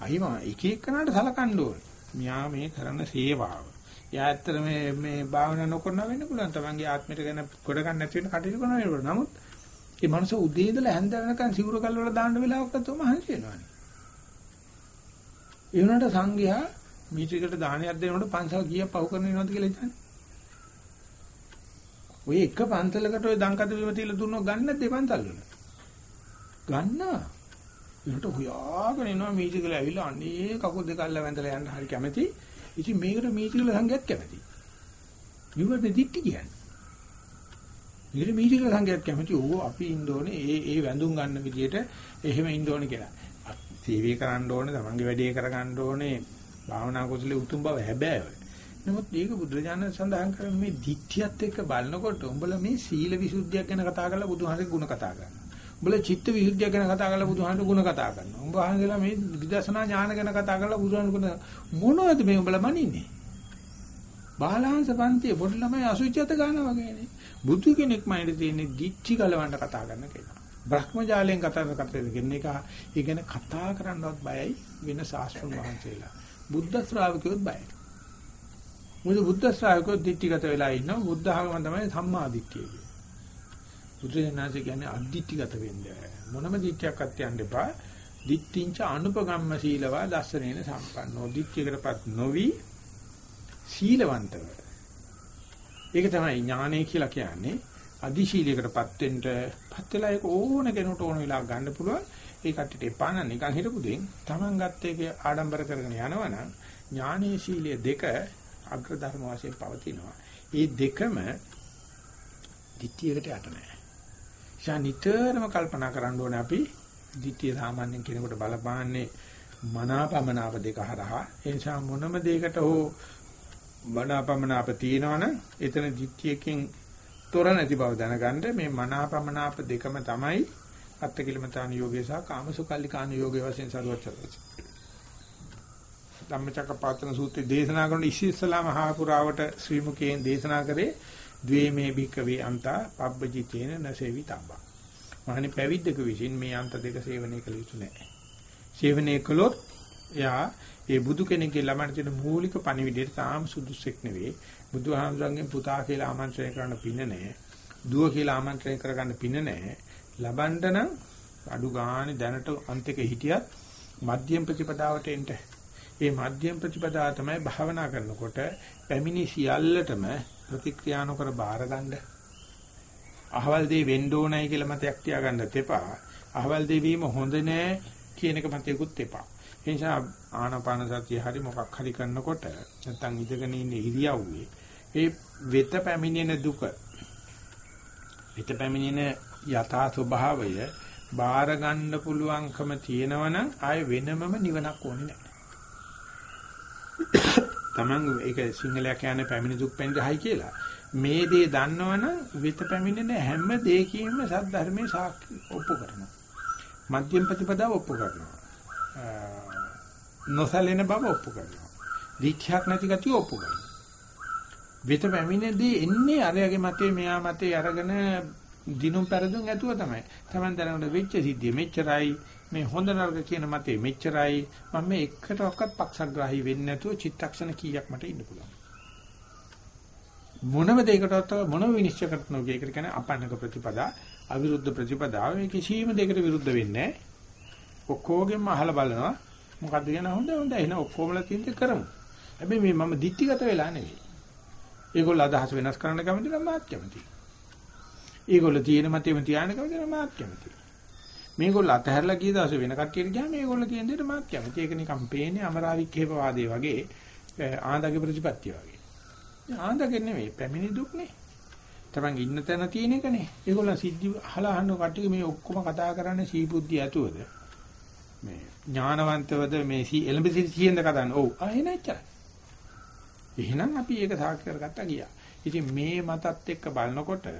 අයිම එක එකනට සලකන්න ඕනේ. මියා මේ කරන සේවාව. එයා ඇත්තට මේ මේ භාවනා නොකරන වෙන්න පුළුවන්. තමන්ගේ ආත්මයට ගැන කොට ගන්න නැති වෙන කටයුතු කරන වෙනකොට. නමුත් මේ මනස උදේ ඉඳලා හැන්ද වෙනකන් සිවුර කල් වල දාන්න වෙලාවකට තෝම හංසි වෙනවානේ. ඒ වුණාට සංඝයා මීටරයකට දානයක් දෙනකොට පන්සල් කීයක් පහු කරන වෙනවද කියලා හිතන්නේ. ඔය එක පන්සලකට ඔය දංකත බිම තියලා දුන්නොත් ගන්න නැද්ද පන්සල් වල? ගන්නවා. ඒකට හොයාගෙන එනවා මීචිකල ඇවිල්ලා අනේ කකුල් දෙක අල්ල වැඳලා යන්න හරි කැමති. ඉතින් මේකට මීචිකල සංගයත් කැමති. නිවර්ත දික්ටි කියන්නේ. මේකට මීචිකල සංගයත් කැමති. ඕක අපි ඉන්න ඕනේ ඒ ඒ වැඳුම් ගන්න විදියට එහෙම ඉන්න ඕනේ කියලා. සේවය කරන්න ඕනේ, තමන්ගේ වැඩේ කරගන්න ඕනේ. භාවනා කුසලයේ උතුම් බව හැබෑව. නමුත් මේක බුදුරජාණන් සඳහන් කරන මේ දික්තියත් එක්ක බලනකොට උඹලා මේ සීල විසුද්ධියක් ගැන කතා කරලා බුදුහාමගේ ගුණ කතා කරනවා. උඹලා චිත්ත විසුද්ධිය ගැන කතා කරලා බුදුහාමුදුරු ගුණ කතා කරනවා. උඹ අහන්නලා මේ විදර්ශනා ඥාන ගැන කතා කරලා බුදුහාමුදුරු මොනවද මේ උඹලා මනින්නේ? බාලාංශ පන්තිය පොඩි ළමයි අසුචිත ගන්නවා වගේනේ. බුදු කෙනෙක් මයින්ද තියෙන්නේ දිච්චි ගලවන්න කතා කරන කෙනා. බ්‍රහ්මජාලයෙන් කතා කරන කෙනෙක් ඒ ගැන කතා කරන්නවත් බයයි වෙන ශාස්ත්‍රඥ වහන්සේලා. බුද්ධ ශ්‍රාවකයොත් බයයි. මොකද බුද්ධ ශ්‍රාවකයෝ දිච්චිගත වෙලා ඉන්නවා. බුද්ධ ආගම තමයි සම්මා දිට්ඨිය කියන්නේ. බුදුරජාණන්සේ කියන්නේ අද්දිත්‍තිගත වෙන්න. මොනම දිට්ඨියක්වත් යන්න එපා. දිට්ඨිංච අනුපගම්ම සීලවා දස්සනේන සම්පන්නෝ. දිට්ඨියකටපත් නොවි සීලවන්තව. ඒක තමයි ඥානය කියලා කියන්නේ. අදිශීලයකටපත් වෙන්න පත් වෙලා ඒක ඕන කෙනෙකුට ඕන වෙලාවක ගන්න පුළුවන්. ඒ කට්ටියට එපා නම් නිකන් හිටපු දෙයින් Taman ගත්ත එකේ ආඩම්බර කරගෙන යනවනම් ඥානීය සීලය දෙක අග්‍ර ධර්ම වශයෙන් පවතිනවා. මේ දෙකම ditthiyකට යට නැහැ. නිසා නිතරම කල්පනා කරන්න ඕනේ අපි ditthිය සාමාන්‍යයෙන් කෙනෙකුට බලපාන්නේ මනාපමනාප දෙක හරහා ඒ නිසා මොනම දෙයකට හෝ මනාපමනාප තියෙනවනම් එතන ditthියකින් තොර නැති බව දැනගන්න මේ මනාපමනාප දෙකම තමයි අත්තිකිලමතාන යෝගය සහ කාමසුකල්ලිකාන යෝගය වශයෙන් සරුවචරයි. ධම්මචක්කපවත්තන සූත්‍රයේ දේශනා කරන ඉස්සෙල්ලාම හාපුරාවට ශ්‍රී මුකයෙන් දේශනා කරේ ද්වේමේ භික්කවේ අන්තා පබ්බජිතේන නසේවි තබ්බා. මහණි පැවිද්දක විසින් මේ අන්ත දෙක සේවනය කළ යුතු නැහැ. සේවනය කළොත් එයා ඒ බුදු කෙනෙක්ගේ ළමන තියෙන මූලික පණිවිඩයට තාම සුදුසෙක් නෙවෙයි. බුදුහාමුදුරන්ගෙන් පුතා කියලා ආමන්ත්‍රණය කරන්න පින නැහැ. දුව කියලා ආමන්ත්‍රණය කරගන්න පින නැහැ. ලබන්න නම් අඩු ගානේ දැනට අන්තික හිටියත් මධ්‍යම ප්‍රතිපදාවට එන්න. මේ මධ්‍යම ප්‍රතිපදාව තමයි භාවනා කරනකොට පැමිණි සියල්ලටම ප්‍රතික්‍රියා නොකර බාරගන්න. අහවල් දේ වෙන්න ඕනයි කියලා මතයක් තියාගන්නත් එපා. අහවල් දේ වීම හොඳ නෑ කියන එක මතයකුත් එපා. ඒ නිසා ආනාපාන සතිය හරි මොකක් හරි කරනකොට නැත්තම් ඉඳගෙන ඉන්න ඉරියව්වේ ඒ වෙත පැමිණෙන දුක වෙත පැමිණෙන යථා ස්වභාවය බාර ගන්න පුළුවන්කම තියෙනවනම් ආය වෙනමම නිවනක් ඕනේ නැහැ. Taman ඒක සිංහලයක් කියන්නේ පැමිණි දුක් පෙන්දහයි කියලා. මේ දේ දන්නවනම් විත පැමිණෙන හැම දෙයකින්ම සද්ධර්මයේ සාක්ෂි ඔප්පු කරනවා. මධ්‍යම ප්‍රතිපදාව ඔප්පු කරනවා. නොසලෙන බව ඔප්පු කරනවා. දීක්ෂයක් නැති ගතිය ඔප්පු කරනවා. විත පැමිණෙදී එන්නේ අරයාගේ මතේ මෙයා මතේ අරගෙන දිනුම් පෙරදුම් ඇතුව තමයි. Taman දැනගන්න වෙච්ච සිද්ධිය මෙච්චරයි. මේ හොඳ නරක කියන මතේ මෙච්චරයි. මම මේ එකටවත් පක්ෂග්‍රාහී වෙන්නේ නැතුව චිත්තක්ෂණ කීයක් මට ඉන්න පුළුවන්. මොනම දෙයකටවත් මොනම විනිශ්චය කරත් නොකිය ඒකට කියන්නේ අපන්නක ප්‍රතිපදා අවිරුද්ධ ප්‍රතිපදාව. මේ කිසිම දෙයකට විරුද්ධ වෙන්නේ නැහැ. ඔක්කොගෙම අහලා බලනවා. මොකද්ද කියන හොඳ හොඳ එහෙනම් ඔක්කොමලා තියෙන්නේ කරමු. හැබැයි මේ මම දික්ටිගත වෙලා නෙවෙයි. ඒගොල්ලෝ අදහස් වෙනස් කරන්න කැමති නම් මාත් කැමතියි ඒගොල්ලෝ තියෙන මතෙම තියාගෙන කැමති නම් මාත් කැමතියි මේගොල්ලෝ අතහැරලා ගිය දවසේ වෙන කට්ටියට ගියාම මේගොල්ලෝ කියන දෙයට මාත් කැමති. ඒක නිකන් පේන්නේ අමරාවික්කේප වාදයේ වගේ ආන්දගේ ප්‍රතිපත්තිය වගේ. ආන්දගේ නෙමෙයි පැමිණි දුක්නේ. තමන් ඉන්න තැන තියෙන එකනේ. ඒගොල්ලන් සිද්ධි අහලා අහන කට්ටිය මේ ඔක්කොම කතා කරන්නේ සීබුද්ධිය ඇතුවද? මේ ඥානවන්තවද මේ සී එළඹ සිටියෙන්ද කතාන්නේ. ඔව්. ආ එහෙනම් එච්චරයි. එහෙනම් අපි ඒක සාක්ෂි කරගත්තා ගියා. ඉතින් මේ මතත් එක්ක බලනකොට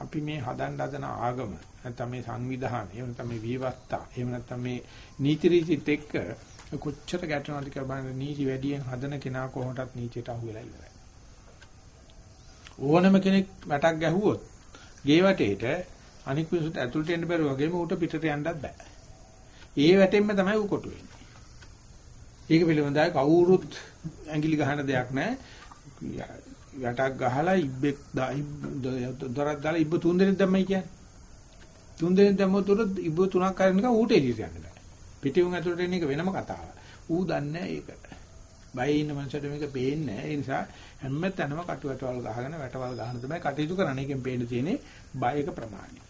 අපි මේ හදන්න හදන ආගම නැත්නම් මේ සංවිධානය එහෙම නැත්නම් මේ විවස්ථා එහෙම නැත්නම් මේ නීති රීතිත් එක්ක කොච්චර ගැටෙනවද කියලා බලන්න නීති වැඩියෙන් හදන කෙනා කොහොමදත් නීතියට අහු වෙලා ඉවරයි. ඕනම කෙනෙක් වැටක් ගැහුවොත් ගේ වටේට අනික් මිනිස්සුන්ට ඇතුළට එන්න බැරුව වගේම ඌට පිටට යන්නත් බෑ. ඒ වැටෙන්න තමයි ඌ කොටු වෙන්නේ. ඒක පිළිබඳව කවුරුත් ඇඟිලි ගහන දෙයක් නැහැ. වැටක් ගහලා ඉබ්බෙක් දොරක් දාලා ඉබ්බ තුන් දෙනෙක් දැම්මයි කියන්නේ. තුන් දෙනෙක් දැම්මොත් උර ඉබ්බ තුනක් කරන එක ඌට එළියට යන්න බෑ. පිටියුන් ඇතුළට එන එක වෙනම කතාවක්. ඌ දන්නේ ඒක. බයේ ඉන්න මනුස්සයට මේක පේන්නේ නැහැ. ඒ නිසා හැම තැනම කටුවටවල් ගහගෙන වැටවල් ගහන තමයි කටයුතු කරන්නේ. ඒකෙන් පේන්න තියෙන්නේ බයක ප්‍රමාණය.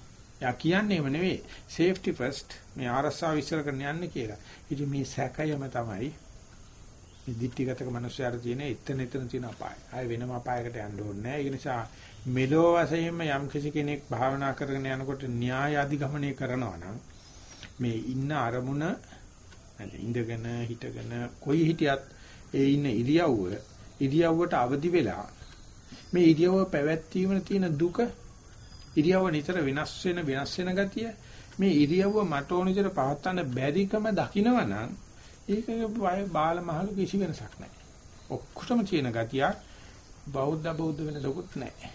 යා කියන්නේම නෙවෙයි safety first මේ ආරස්සාව විශ්ල කරන්න යන්නේ කියලා. ඉතින් මේ සැකයම තමයි මේ දිට්ඨිගතක මනුස්සයාට තියෙන එතන එතන තියෙන අපාය. ආය වෙනම අපායකට යන්න ඕනේ නැහැ. ඒ නිසා මෙලෝ වශයෙන්ම යම් කිසි කෙනෙක් භාවනා කරගෙන යනකොට න්‍යාය අධිගමනය කරනවා නම් මේ ඉන්න අරමුණ ඉඳගෙන හිටගෙන කොයි හිටියත් ඒ ඉන්න ඉරියව්ව ඉරියව්වට අවදි වෙලා මේ ඉරියව්ව පැවැත්වීමේ තියෙන දුක ඉරියව්ව නිතර වෙනස් වෙන වෙනස් වෙන ගතිය මේ ඉරියව්ව මට ඕන විදිහට පවත්වන්න බැරිකම දකිනවනම් ඒක බාල මහලු කිසි වෙනසක් නැහැ. ඔක්කොටම තියෙන ගතියක් බෞද්ධ බෞද්ධ වෙනසකුත් නැහැ.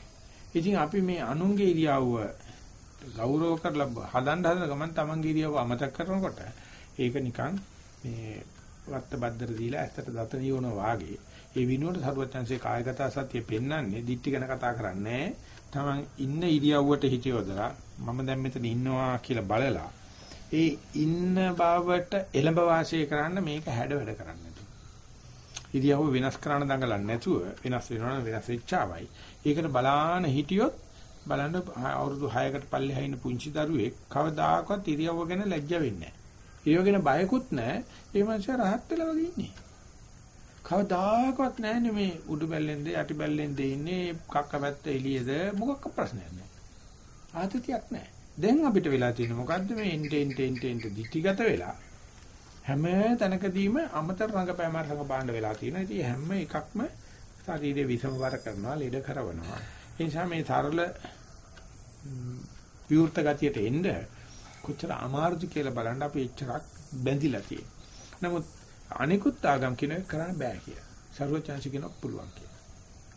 ඉතින් අපි මේ අනුන්ගේ ඉරියව්ව ගෞරව කරලා හදන්න හදන ගමන් තමන්ගේ ඉරියව්ව අමතක කරනකොට ඒක නිකන් මේ වත්ත බද්දර දීලා ඇත්තට දත නියවන වාගේ ඒ විනුවට සරුවචන්සේ කායගත සතිය පෙන්වන්නේ දිට්ටි ගැන කතා කරන්නේ තමන් ඉන්න ඉරියව්වට හිත යොදලා මම දැන් මෙතන ඉන්නවා කියලා බලලා ඒ ඉන්න බවට එළඹ වාසය කරන්න මේක හැඩ වැඩ කරන්න ඉරියව්ව වෙනස් කරන්න දඟලන්නේ නැතුව වෙනස් වෙනවා නම් වෙනස් වෙච්චාවයි. ඒකට බලාන හිටියොත් බලන්න අවුරුදු 6කට පල්ලෙහා ඉන්න පුංචි දරුවෙක් කවදාකවත් ඉරියව්ව ගැන ලැජ්ජ වෙන්නේ නැහැ. ඉරියව්ව ගැන බයකුත් නැහැ. ඒ මනුස්සයා rahat වෙලා වගේ ඉන්නේ. කවදාකවත් නැහැ මේ උඩු බැල්ලෙන්ද යටි බැල්ලෙන්ද ඉන්නේ කක්ක පැත්ත එළියේද මොකක්ක ප්‍රශ්නයක් නැහැ. ආතතියක් නැහැ. දැන් අපිට වෙලා තියෙන මොකද්ද මේ එන්ටෙන් ටෙන් දිටිගත වෙලා හැම තැනකදීම අමතර රංගපෑම රංග බාණ්ඩ වෙලා තියෙනවා. ඉතින් හැම එකක්ම ශරීරයේ විසමවර කරනවා, ලෙඩ කරවනවා. ඒ නිසා මේ තරල විවෘත ගතියට එන්න කොච්චර අමාරුද කියලා බලන්න අපි එච්චරක් බැඳිලා තියෙනවා. නමුත් අනිකුත් ආගම් කියන එක කරන්න බෑ කියලා. ਸਰවචාන්සි කියනවා පුළුවන් කියලා.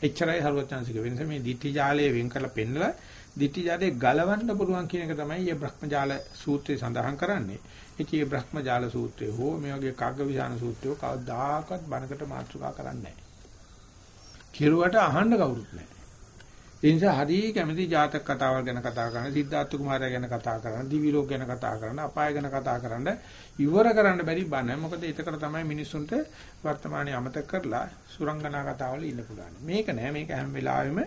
එච්චරයි ਸਰවචාන්සික වෙනස මේ දිටි ජාලය වෙන් කරලා පෙන්නලා ditthi ජාලයේ ගලවන්න පුළුවන් කියන එක තමයි මේ බ්‍රහ්මජාල සූත්‍රයේ සඳහන් කරන්නේ. ඉතින් මේ බ්‍රහ්මජාල සූත්‍රය හෝ මේ වගේ කග්ගවිසාන සූත්‍රය කවදාකවත් බණකට මාතෘකා කරන්නේ නැහැ. කිරුවට අහන්න කවුරුත් නැහැ. ඒ නිසා හරි කැමති ජාතක කතාවල් ගැන කතා කරන, සිද්ධාර්ථ කුමාරයා ගැන කතා කරන, දිවි ලෝක ගැන කතා කරන, අපාය ගැන කතා කරන ඉවර කරන්න බැරි බණ. මොකද ඒකට තමයි මිනිස්සුන්ට වර්තමානයේ අමතක කරලා සුරංගනා කතාවල ඉන්න පුළුවන්. මේක නෑ මේක හැම වෙලාවෙම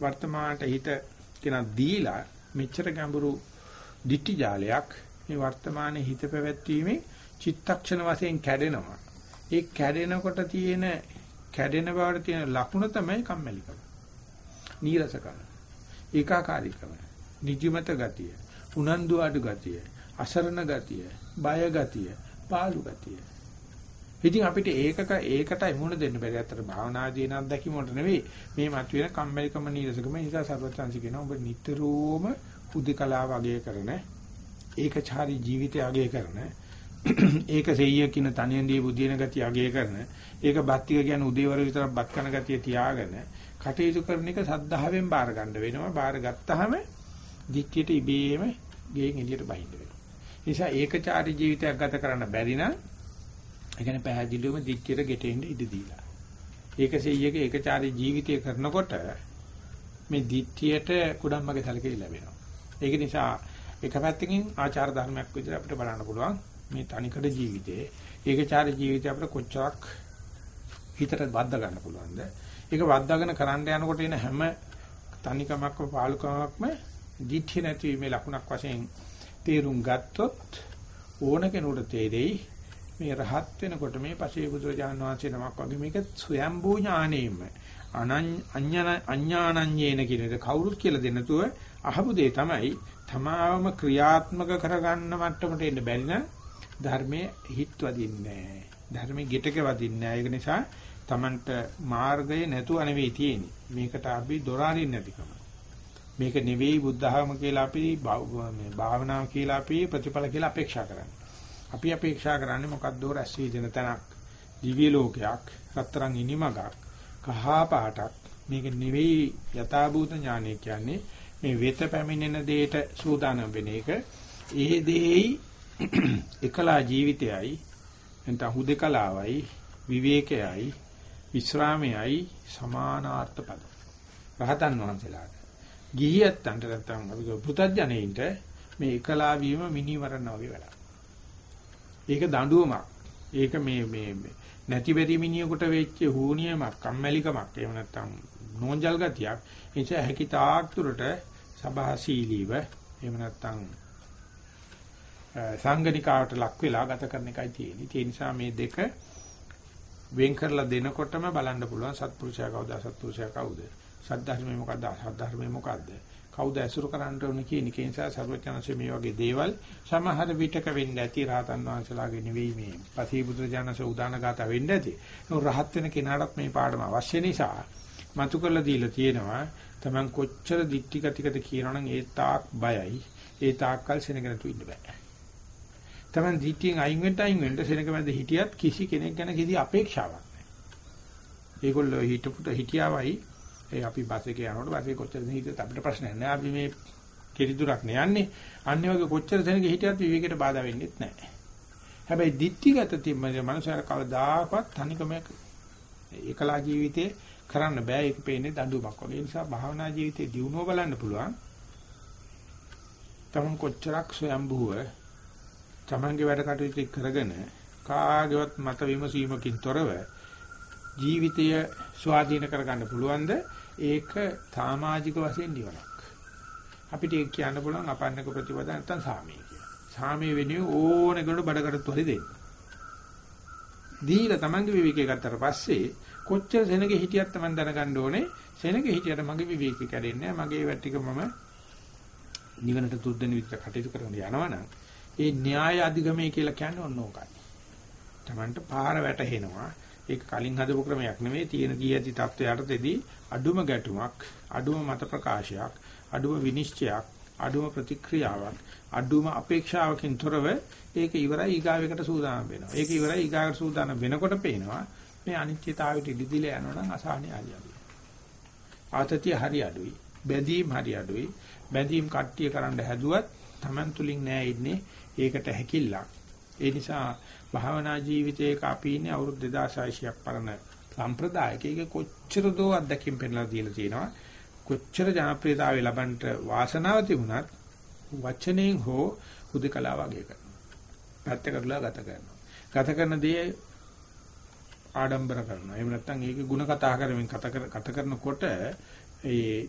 වර්තමානට හිත කෙනා දීලා මෙච්චර ගැඹුරු දිට්ටි ජාලයක් මේ වර්තමානයේ හිත පැවැත්වීමේ චිත්තක්ෂණ වශයෙන් කැඩෙනවා. ඒ කැඩෙනකොට තියෙන කැඩෙන බවට තියෙන ලකුණ තමයි කම්මැලිකම. නීරසකම. ඒකාකාරීකම. නිජමත ගතිය. උනන්දු අඩු ගතිය. අසරණ ගතිය. බය ගතිය. පාළු ගතිය. ඉතින් අපිට ඒකක ඒකටයි මුණ දෙන්න බැරි. අතට භාවනාදී නක් දැකීමකට නෙවෙයි. මේ මතුවෙන කම්මැලිකම නීරසකම නිසා සර්වත්‍ංශ කියනවා ඔබ නිතරම උදිකලා වගේ කරන ඒකචාරී ජීවිතය අගය කරන ඒක සෙයිය කියන තනියෙන් බුද්ධින ගතිය අගය කරන ඒක බත්තික කියන්නේ උදේවර විතරක් බත් කන ගතිය තියාගෙන කටයුතු කරන එක සද්ධාවෙන් බාර ගන්න වෙනවා. බාර ගත්තාම දික්කියට ඉබේම ගෙයින් එළියට බහින්න වෙනවා. ඒ නිසා ඒකචාරී ජීවිතයක් ගත කරන්න බැරි නම් ඒ කියන්නේ පැහැදිලිවම දික්කියට ගෙටෙන්න ඉඩ දීලා. ඒක සෙයියක ඒකචාරී ජීවිතය කරනකොට මේ දික්කියට කුඩම්මගේ සැලකෙලි ලැබෙනවා. ඒක නිසා එක පැත්තකින් ආචාර ධර්මයක් විදිහට අපිට බලන්න පුළුවන් මේ තනිකඩ ජීවිතේ ඒකචාර ජීවිතය අපිට කොච්චරක් හිතට වද්දා ගන්න පුළුවන්ද? ඒක වද්දාගෙන කරන්න යනකොට එන හැම තනිකමක්ම පාලුකමක්ම දිඨිය නැතිවීමේ ලකුණක් වශයෙන් තේරුම් ගත්තොත් ඕන කෙනෙකුට තේරෙයි මේ රහත් වෙනකොට මේ පසේ බුදුරජාණන් වහන්සේ නමක් වගේ මේක ස්වයම්බූ ඥානෙම අඤ්ඤාණඤ්ඤේන කියන එක කවුරුත් කියලා දෙන්න තුව අහපු දේ තමයි තමාවම ක්‍රියාත්මක කරගන්න මට්ටමට එන්න බැරි නම් ධර්මයේ හිත් වදින්නේ නැහැ. ධර්මයේ ගෙටක වදින්නේ නැහැ. ඒක නිසා Tamanට මාර්ගය නැතුව නෙවෙයි තියෙන්නේ. මේකට අපි දොර අරින්න නැතිකම. මේක නෙවෙයි බුද්ධහම කියලා අපි මේ භාවනාව කියලා අපි ප්‍රතිඵල කියලා අපේක්ෂා කරන්නේ. අපි අපේක්ෂා කරන්නේ මොකක්ද රැස් වී දෙන තැනක්. දිව්‍ය ලෝකයක්, රත්තරන් ඉනිමගක්, කහ පාටක්. මේක නෙවෙයි යථාභූත ඥානය කියන්නේ මේ වෙත පැමිණෙන දෙයට සූදානම් වෙන එක. ඒ දෙෙහි එකලා ජීවිතයයි නැත්නම් හුදකලාවයි විවේකයයි විශ්‍රාමයයි සමානාර්ථ පද. රහතන් වහන්සේලාට. ගිහියත්තන්ට නැත්නම් අපි පුතඥයින්ට මේ එකලා වීම මිනිවරණ වගේ වැඩක්. ඒක දඬුවමක්. ඒක මේ මේ නැති බැරි මිනිහෙකුට වෙච්ච හූනියමක්, කම්මැලිකමක්, එහෙම නැත්නම් නෝන්ජල් ගතියක්. ඒ නිසා හැකි තාක් දුරට සබහාශීලීව එහෙම නැත්නම් සංගණිකාවට ලක් වෙලා ගත කරන එකයි තියෙන්නේ. ඒ නිසා මේ දෙක වෙන් කරලා දෙනකොටම බලන්න පුළුවන් සත්පුරුෂයා කවුද අසත්පුරුෂයා කවුද සද්ධර්මයේ මොකද්ද අසද්ධර්මයේ මොකද්ද කවුද ඇසුරු කරන්න ඕන කියන එක නිසා සර්වඥාන්සේ මේ වගේ දේවල් සමහර විටක වෙන්න ඇති රහතන් වහන්සේලාගේ නෙවෙයි මේ පතිබුද්ධ ජනස උදාන ගාත වෙන්න ඇති. ඒ රහත් වෙන කෙනාටත් මේ පාඩම අවශ්‍ය නිසා මතු කරලා දීලා තියෙනවා. Taman කොච්චර දික්ටි ගතිකද කියනවනම් ඒ තාක් බයයි. ඒ තාක්කල් සෙනගනතු ඉන්න බෑ. Taman දික්ටියෙන් අයින් වෙන්න අයින් වෙන්න සෙනග මැද හිටියත් කිසි කෙනෙක් ගැන කිසි අපේක්ෂාවක් නැහැ. ඒගොල්ලෝ හිටපුට හිටියාවයි ඒ අපි බස් එකේ යනකොට බස් එකේ කොච්චර හිටියත් අපිට ප්‍රශ්නයක් නෑ. අපි මේ කිරිදුරක් නේ යන්නේ. අන්නේ වගේ කොච්චර දෙනෙක් හිටියත් විවේකයට බාධා වෙන්නේ නැහැ. හැබැයි ditthිගත තිබ්බ මනුස්සයර කවදාකවත් තනිකම ඒකලා ජීවිතේ කරන්න බෑ. ඒක පේන්නේ දඬුවමක් වගේ. ඒ නිසා භාවනා ජීවිතේ දියුණුව බලන්න පුළුවන්. තමන් කොච්චරක් ස්වයම්බුව තමන්ගේ වැඩ කටයුතු කරගෙන කාගේවත් මත විමසීමකින් තොරව ජීවිතය ස්වාධීන කරගන්න පුළුවන්ද ඒක සමාජික වශයෙන් නිවනක්. අපිට ඒක කියන්න පුළුවන් අපන්නක ප්‍රතිපද නැත්තම් සාමී කියලා. සාමී වෙනුවෙන් ඕන කෙනෙකුට බඩකටත් හරි දෙන්න. දීලා Tamange විවේකී ගත්තට පස්සේ කොච්චර සෙනගේ හිටියත් Taman දැනගන්න ඕනේ සෙනගේ හිටියට මගේ විවේකී කැඩෙන්නේ මගේ වැටික මම නිවනට තුද්දෙන විදිහට කටයුතු කරන යනවනම් ඒ න්‍යාය අධිගමයේ කියලා කියන්නේ ඔන්න ඕකයි. Tamanට පාර වැටහෙනවා ඒක කලින් හදපු ක්‍රමයක් නෙමෙයි. තියෙන දී ඇති தත්වයටදී අඩුම ගැටුමක් අඩුම මත ප්‍රකාශයක් අඩුම විනිශ්චයක් අඩුම ප්‍රතික්‍රියාවක් අඩුම අපේක්ෂාවකින් තොරව ඒක ඉවරයි ඊගාවයකට සූදානම් වෙනවා. ඒක ඉවරයි ඊගාවට සූදානම් වෙනකොට පේනවා මේ අනිත්‍යතාවයට ඉදිදිලා යනවා නම් අසහනිය හරි අඩුයි ආතතිය හරි අඩුයි. බැඳීම් හරි අඩුයි. බැඳීම් කට්ටිය කරන්න හැදුවත් Taman තුලින් නෑ ඉන්නේ ඒකට හැකිල්ලක්. ඒ නිසා භාවනා ජීවිතයක අපි ඉන්නේ අවුරුදු 2600ක් පරණ සම්ප්‍රදායක. ඒක කොච්චර දෝ අත්දැකීම් පෙන්නලා දීලා තියෙනවා. කොච්චර ජනප්‍රියතාවය ලබන්නට වාසනාව තිබුණත් වචනෙන් හෝ හුදකලා වගේ කරනවා. පැත්තකටලා ගත කරනවා. ගත කරන දේ ආඩම්බර කරනවා. එහෙම නැත්නම් ඒකේ ಗುಣ කතා කරමින් කත කරනකොට ඒ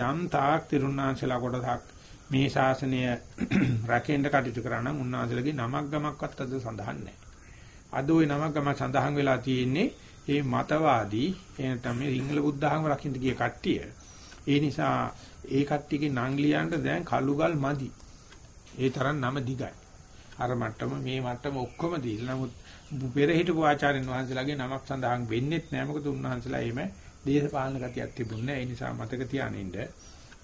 යම් තාක් තිරුණාංශලා කොටසක් මේ ශාසනය රැකෙන්න කටයුතු කරා නම් උන්වහන්සේලගේ නමක් ගමක්වත් අද සඳහන් නැහැ. අද ওই නමක් ගම සඳහන් වෙලා තියෙන්නේ මේ මතවාදී එනතම මේ සිංහල බුද්ධ ධර්ම රකින්න ගිය කට්ටිය. ඒ නිසා ඒ කට්ටියගේ නම් ලියන්න දැන් කළුගල් මදි. ඒ තරම් නම දිගයි. අර මට්ටම මේ මට්ටම ඔක්කොම දීලා නමුත් පෙර හිටපු ආචාර්යන් වහන්සේලාගේ නමක් සඳහන් වෙන්නේ නැහැ. මොකද උන්වහන්සේලා එහෙම දේශපාලන ගතියක් තිබුණේ නැහැ. ඒ නිසා මතක තියානින්න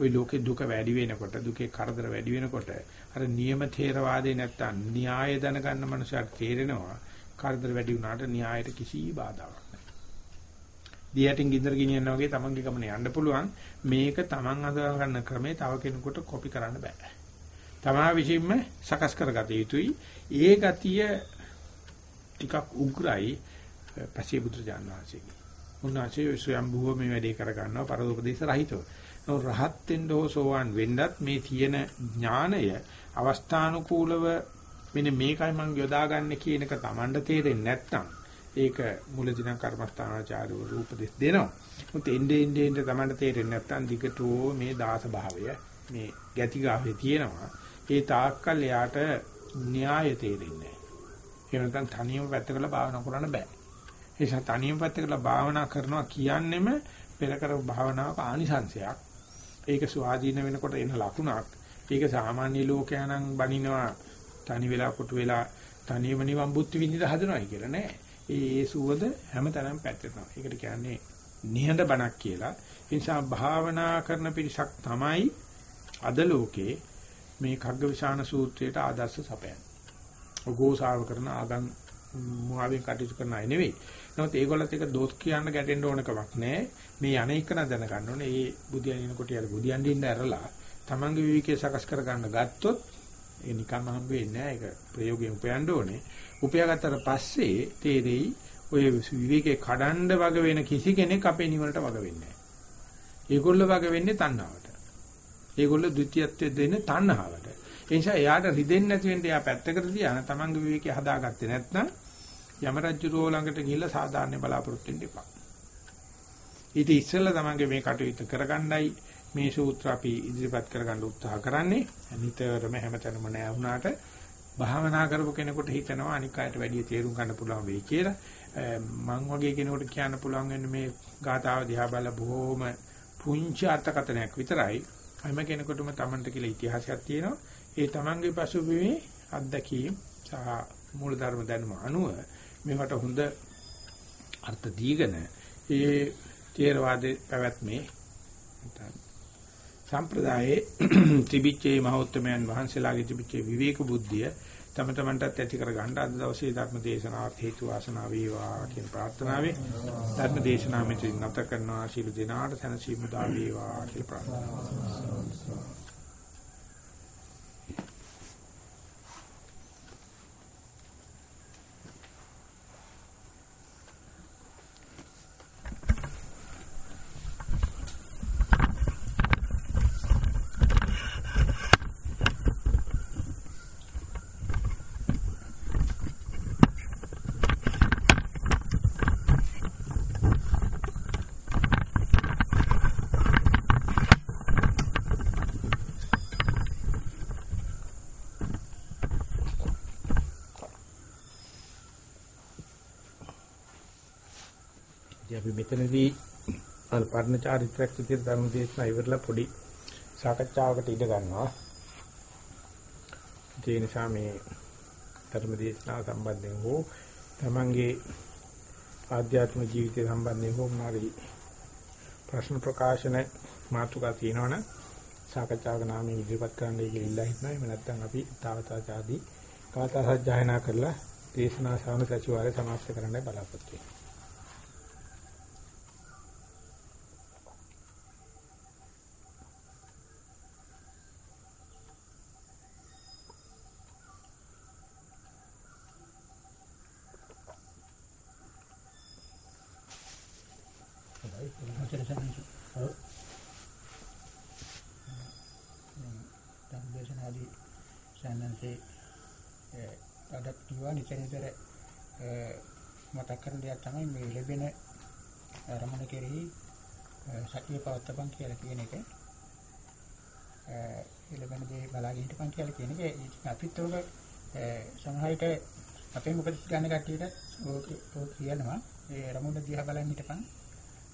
ওই ලෝකේ දුක වැඩි වෙනකොට දුකේ කරදර වැඩි වෙනකොට අර නියම තේරවාදේ නැත්තම් න්‍යාය දැනගන්න මනුස්සයට තේරෙනවා කරදර වැඩි වුණාට න්‍යායට කිසි බාධාවක් නැහැ. දියටින් ගින්දර ගෙනියනවා වගේ තමන්ගේ ගමන යන්න පුළුවන් මේක තමන් අඳුර ගන්න ක්‍රමේ තව කෙනෙකුට කොපි කරන්න බෑ. තමා විසින්ම සකස් කරගත යුතුයි. ඒ ගතිය ටිකක් උග්‍රයි පසේ බුදු ජානවාසී. උන්වහන්සේ ස්වයං භූම මේ වැඩේ කර ගන්නවා පරදෝපදේශ රහිතව. රහත් වෙන්න හෝ සෝවාන් වෙන්නත් මේ තියෙන ඥාණය අවස්ථානුකූලව මෙන්න මේකයි මම යොදාගන්නේ කියන එක Tamanda තේරෙන්නේ නැත්නම් ඒක මුලදී නම් කර්මස්ථානාචාර්යවරු උපදෙස් දෙනවා. මුත් එnde ende ende Tamanda තේරෙන්නේ නැත්නම් දිගටෝ මේ දාස භාවය මේ ගැතිගාවේ තියෙනවා. ඒ තාක්කල් යාට න්‍යාය තේරෙන්නේ නැහැ. එහෙම නැත්නම් තනියම පැත්තකලා භාවනා කරන්න බෑ. නිසා තනියම පැත්තකට භාවනා කරනවා කියන්නෙම පෙර කර භාවනාවක ආනිසංශයක්. ඒක ස්වාධීන වෙනකොට එන ලකුණක්. ඒක සාමාන්‍ය ලෝකයා නම් බනිනවා තනි වෙලා කොට වෙලා තනියම නිවන් බුද්ධ විඳින හදනවයි කියලා නෑ. ඒ සුවඳ හැමතැනම පැතිරෙනවා. ඒකට කියන්නේ නිහඬ බණක් කියලා. ඒ නිසා භාවනා කරන පිරිසක් තමයි අද ලෝකේ මේ කග්ගවිශාන සූත්‍රයට ආදර්ශ සපයන්නේ. ඔගෝසාව කරන ආගම් මුවාවෙන් කටයුතු කරන අය නෙවෙයි. නමුත් ඒගොල්ලත් එක දොස් කියන්න ගැටෙන්න ඕන කමක් නැහැ. මේ අනේකන දැනගන්න ඕනේ. ඒ බුදියනිනකොට යාර බුදියන් දින්න ඇරලා තමන්ගේ විවිකේ සකස් කර ගන්න ගත්තොත් ඒ නිකම්ම හම්බ වෙන්නේ නැහැ. ඒක ප්‍රයෝගයෙන් උපයන්න ඕනේ. උපයාගත්තට පස්සේ තේරෙයි ඔය විවේකේ කඩන්න වග වෙන කිසි කෙනෙක් අපේ නිවනට වග වෙන්නේ නැහැ. ඒගොල්ලෝ වග වෙන්නේ තණ්හාවට. ඒගොල්ලෝ ද්විතීයත්වයේ දෙන්නේ තණ්හාවට. ඒ නිසා එයාට රිදෙන්නේ නැති වෙන්න එයා පැත්තකට තියාන තමන්ගේ විවේකේ හදාගත්තේ නැත්නම් යම රජුරෝ ළඟට ගිහිල්ලා සාධාරණ බලාපොරොත්තු වෙන්න එපා. ඊට ඉස්සෙල්ලා තමන්ගේ මේ කටයුතු කරගන්නයි මේ සූත්‍ර අපි ඉදිරිපත් කරගන්න උත්සාහ කරන්නේ. නිතරම හැමතැනම නෑ වුණාට භාවනා කරපු කෙනෙකුට හිතනවා අනික් අයට වැඩි තේරුම් ගන්න පුළුවන් වෙයි කියලා. මං වගේ කෙනෙකුට කියන්න පුළුවන් වෙන්නේ මේ ගාථාව දිහා බලලා බොහොම පුංචි අර්ථකථනයක් විතරයි. හැම කෙනෙකුටම Tamanට කියලා ඉතිහාසයක් තියෙනවා. ඒ Tamanගේ පසුබිමේ අත්දැකීම් සහ මූලධර්ම දැනුම අනුව මේවට හොඳ අර්ථ දීගෙන ඒ තේරවාදයේ පැවැත්මේ සම්ප්‍රදායේ ත්‍රිවිච්ඡේ මහෞත්මයන් වහන්සේලාගේ ත්‍රිවිච්ඡේ විවේක බුද්ධිය තම තමන්ටත් ඇති කර ගන්න අද දවසේ ධර්ම දේශනාවත් හේතු වාසනා වේවා කියන ප්‍රාර්ථනාවෙන් ධර්ම දේශනාව මෙතන නැත කරනවා. ශිළු දිනාට සනසීමු දා වේවා කියලා ප්‍රාර්ථනා කරනවා අපි මෙතනදී අර පර්ණ චාරිත්‍රාක් විදිහට ධර්ම දේශනා ඉවරලා පොඩි සාකච්ඡාවකට ඉඩ ගන්නවා. ඒ නිසා මේ ධර්ම දේශනාව සම්බන්ධයෙන් හෝ තමන්ගේ ආධ්‍යාත්මික ජීවිතය සම්බන්ධයෙන් හෝ මාරි ප්‍රශ්න ප්‍රකාශන මාතෘකා තියෙනවනම් සාකච්ඡාවක නාමයෙන් ඉදිරිපත් කරන්නයි කියලා ඉල්ලා හිටනවා. එහෙම නැත්නම් අපි තාවතාච ආදී කාථා සජ්ජායනා කරලා දේශනා ශාන සචිවාරය සමාප්ත කරන්නයි බලාපොරොත්තු වෙන්නේ. තමයි මේ ලැබෙන රමණ කෙරෙහි සතිය පවත්තපන් කියලා කියන එක. ඒ ලැබෙන දේ බලාගෙන හිටපන් කියලා කියන එක. අපිත් උග සමහරවිට අපේ මොකද ගන්න කට්ටියට ඕක කියනවා. ඒ රමුණ දිහා බලන් හිටපන්.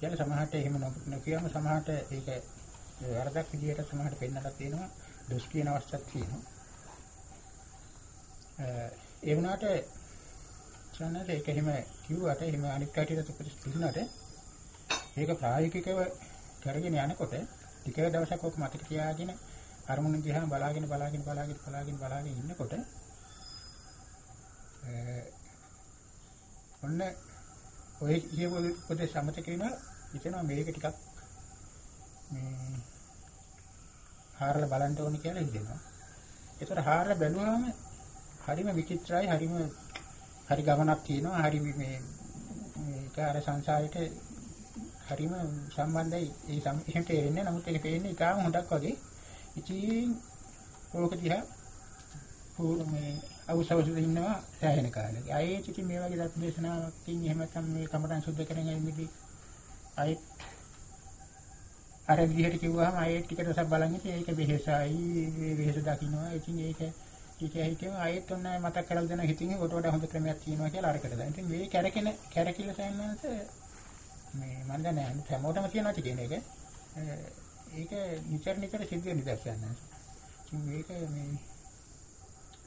කියලා සමහරට එහෙම නොකියම සමහරට ඒක වරදක් විදියට සමහරට පෙන්නලා තියෙනවා. දොස් කියන අවස්ථාවක් තියෙනවා. ඒ වුණාට සන්නට ඒක එහෙම කිව්වට එහෙම අනිත් කටියට උපදෙස් දුන්නට ඒක ප්‍රායෝගිකව කරගෙන යනකොට ටික දවසක් ඔක මතක තියාගෙන අරමුණ දිහා බලාගෙන බලාගෙන බලාගෙන බලාගෙන බලාගෙන ඉන්නකොට ඔන්න ඔය කියපු උපදේශ සමතක වෙනවා හිතෙනවා මේක ටිකක් මේ හාරලා බලන්න ඕනේ කියලා හිතෙනවා. ඒතර හාරලා බැලුවාම හරිම විචිත්‍රයි හරිම හරි ගමනක් තියෙනවා හරි මේ මේක අර සංසාරයට හරිම සම්බන්ධයි ඒ එහෙම තේරෙන්නේ නමුත් ඒක පේන්නේ ඉතාම හොඳක් වගේ ඉතින් ඕක දිහා මේ අවශ්‍යවසු ඉන්නවා සෑහෙන කාලෙක. ආයේ ඉතින් මේ වගේ දත් දේශනාවකින් එහෙම නැත්නම් මේ කමරන් සුද්ධ කරගෙන ඉන්නේ ආයේ අර විදිහට කිව්වහම ආයේ ටික දවසක් බලන් ඉතින් ඒක වෙහෙසයි වෙහෙස දකින්නවා. ඉතින් ඒක ඊට හිතෙම ආයෙත් ඔන්න මතක් කරලා දෙන හිතින් කොට වඩා හොඳ ක්‍රමයක් තියෙනවා කියලා අරකට දැන්. ඉතින් මේ කැරකෙන කැරකිල්ල සයන්වන්ත මේ මම දන්නේ හැමෝටම කියනවා කියන එක. ඒක නිතර නිතර සිද්ධ වෙන දෙයක් යනවා. ඉතින් මේක මේ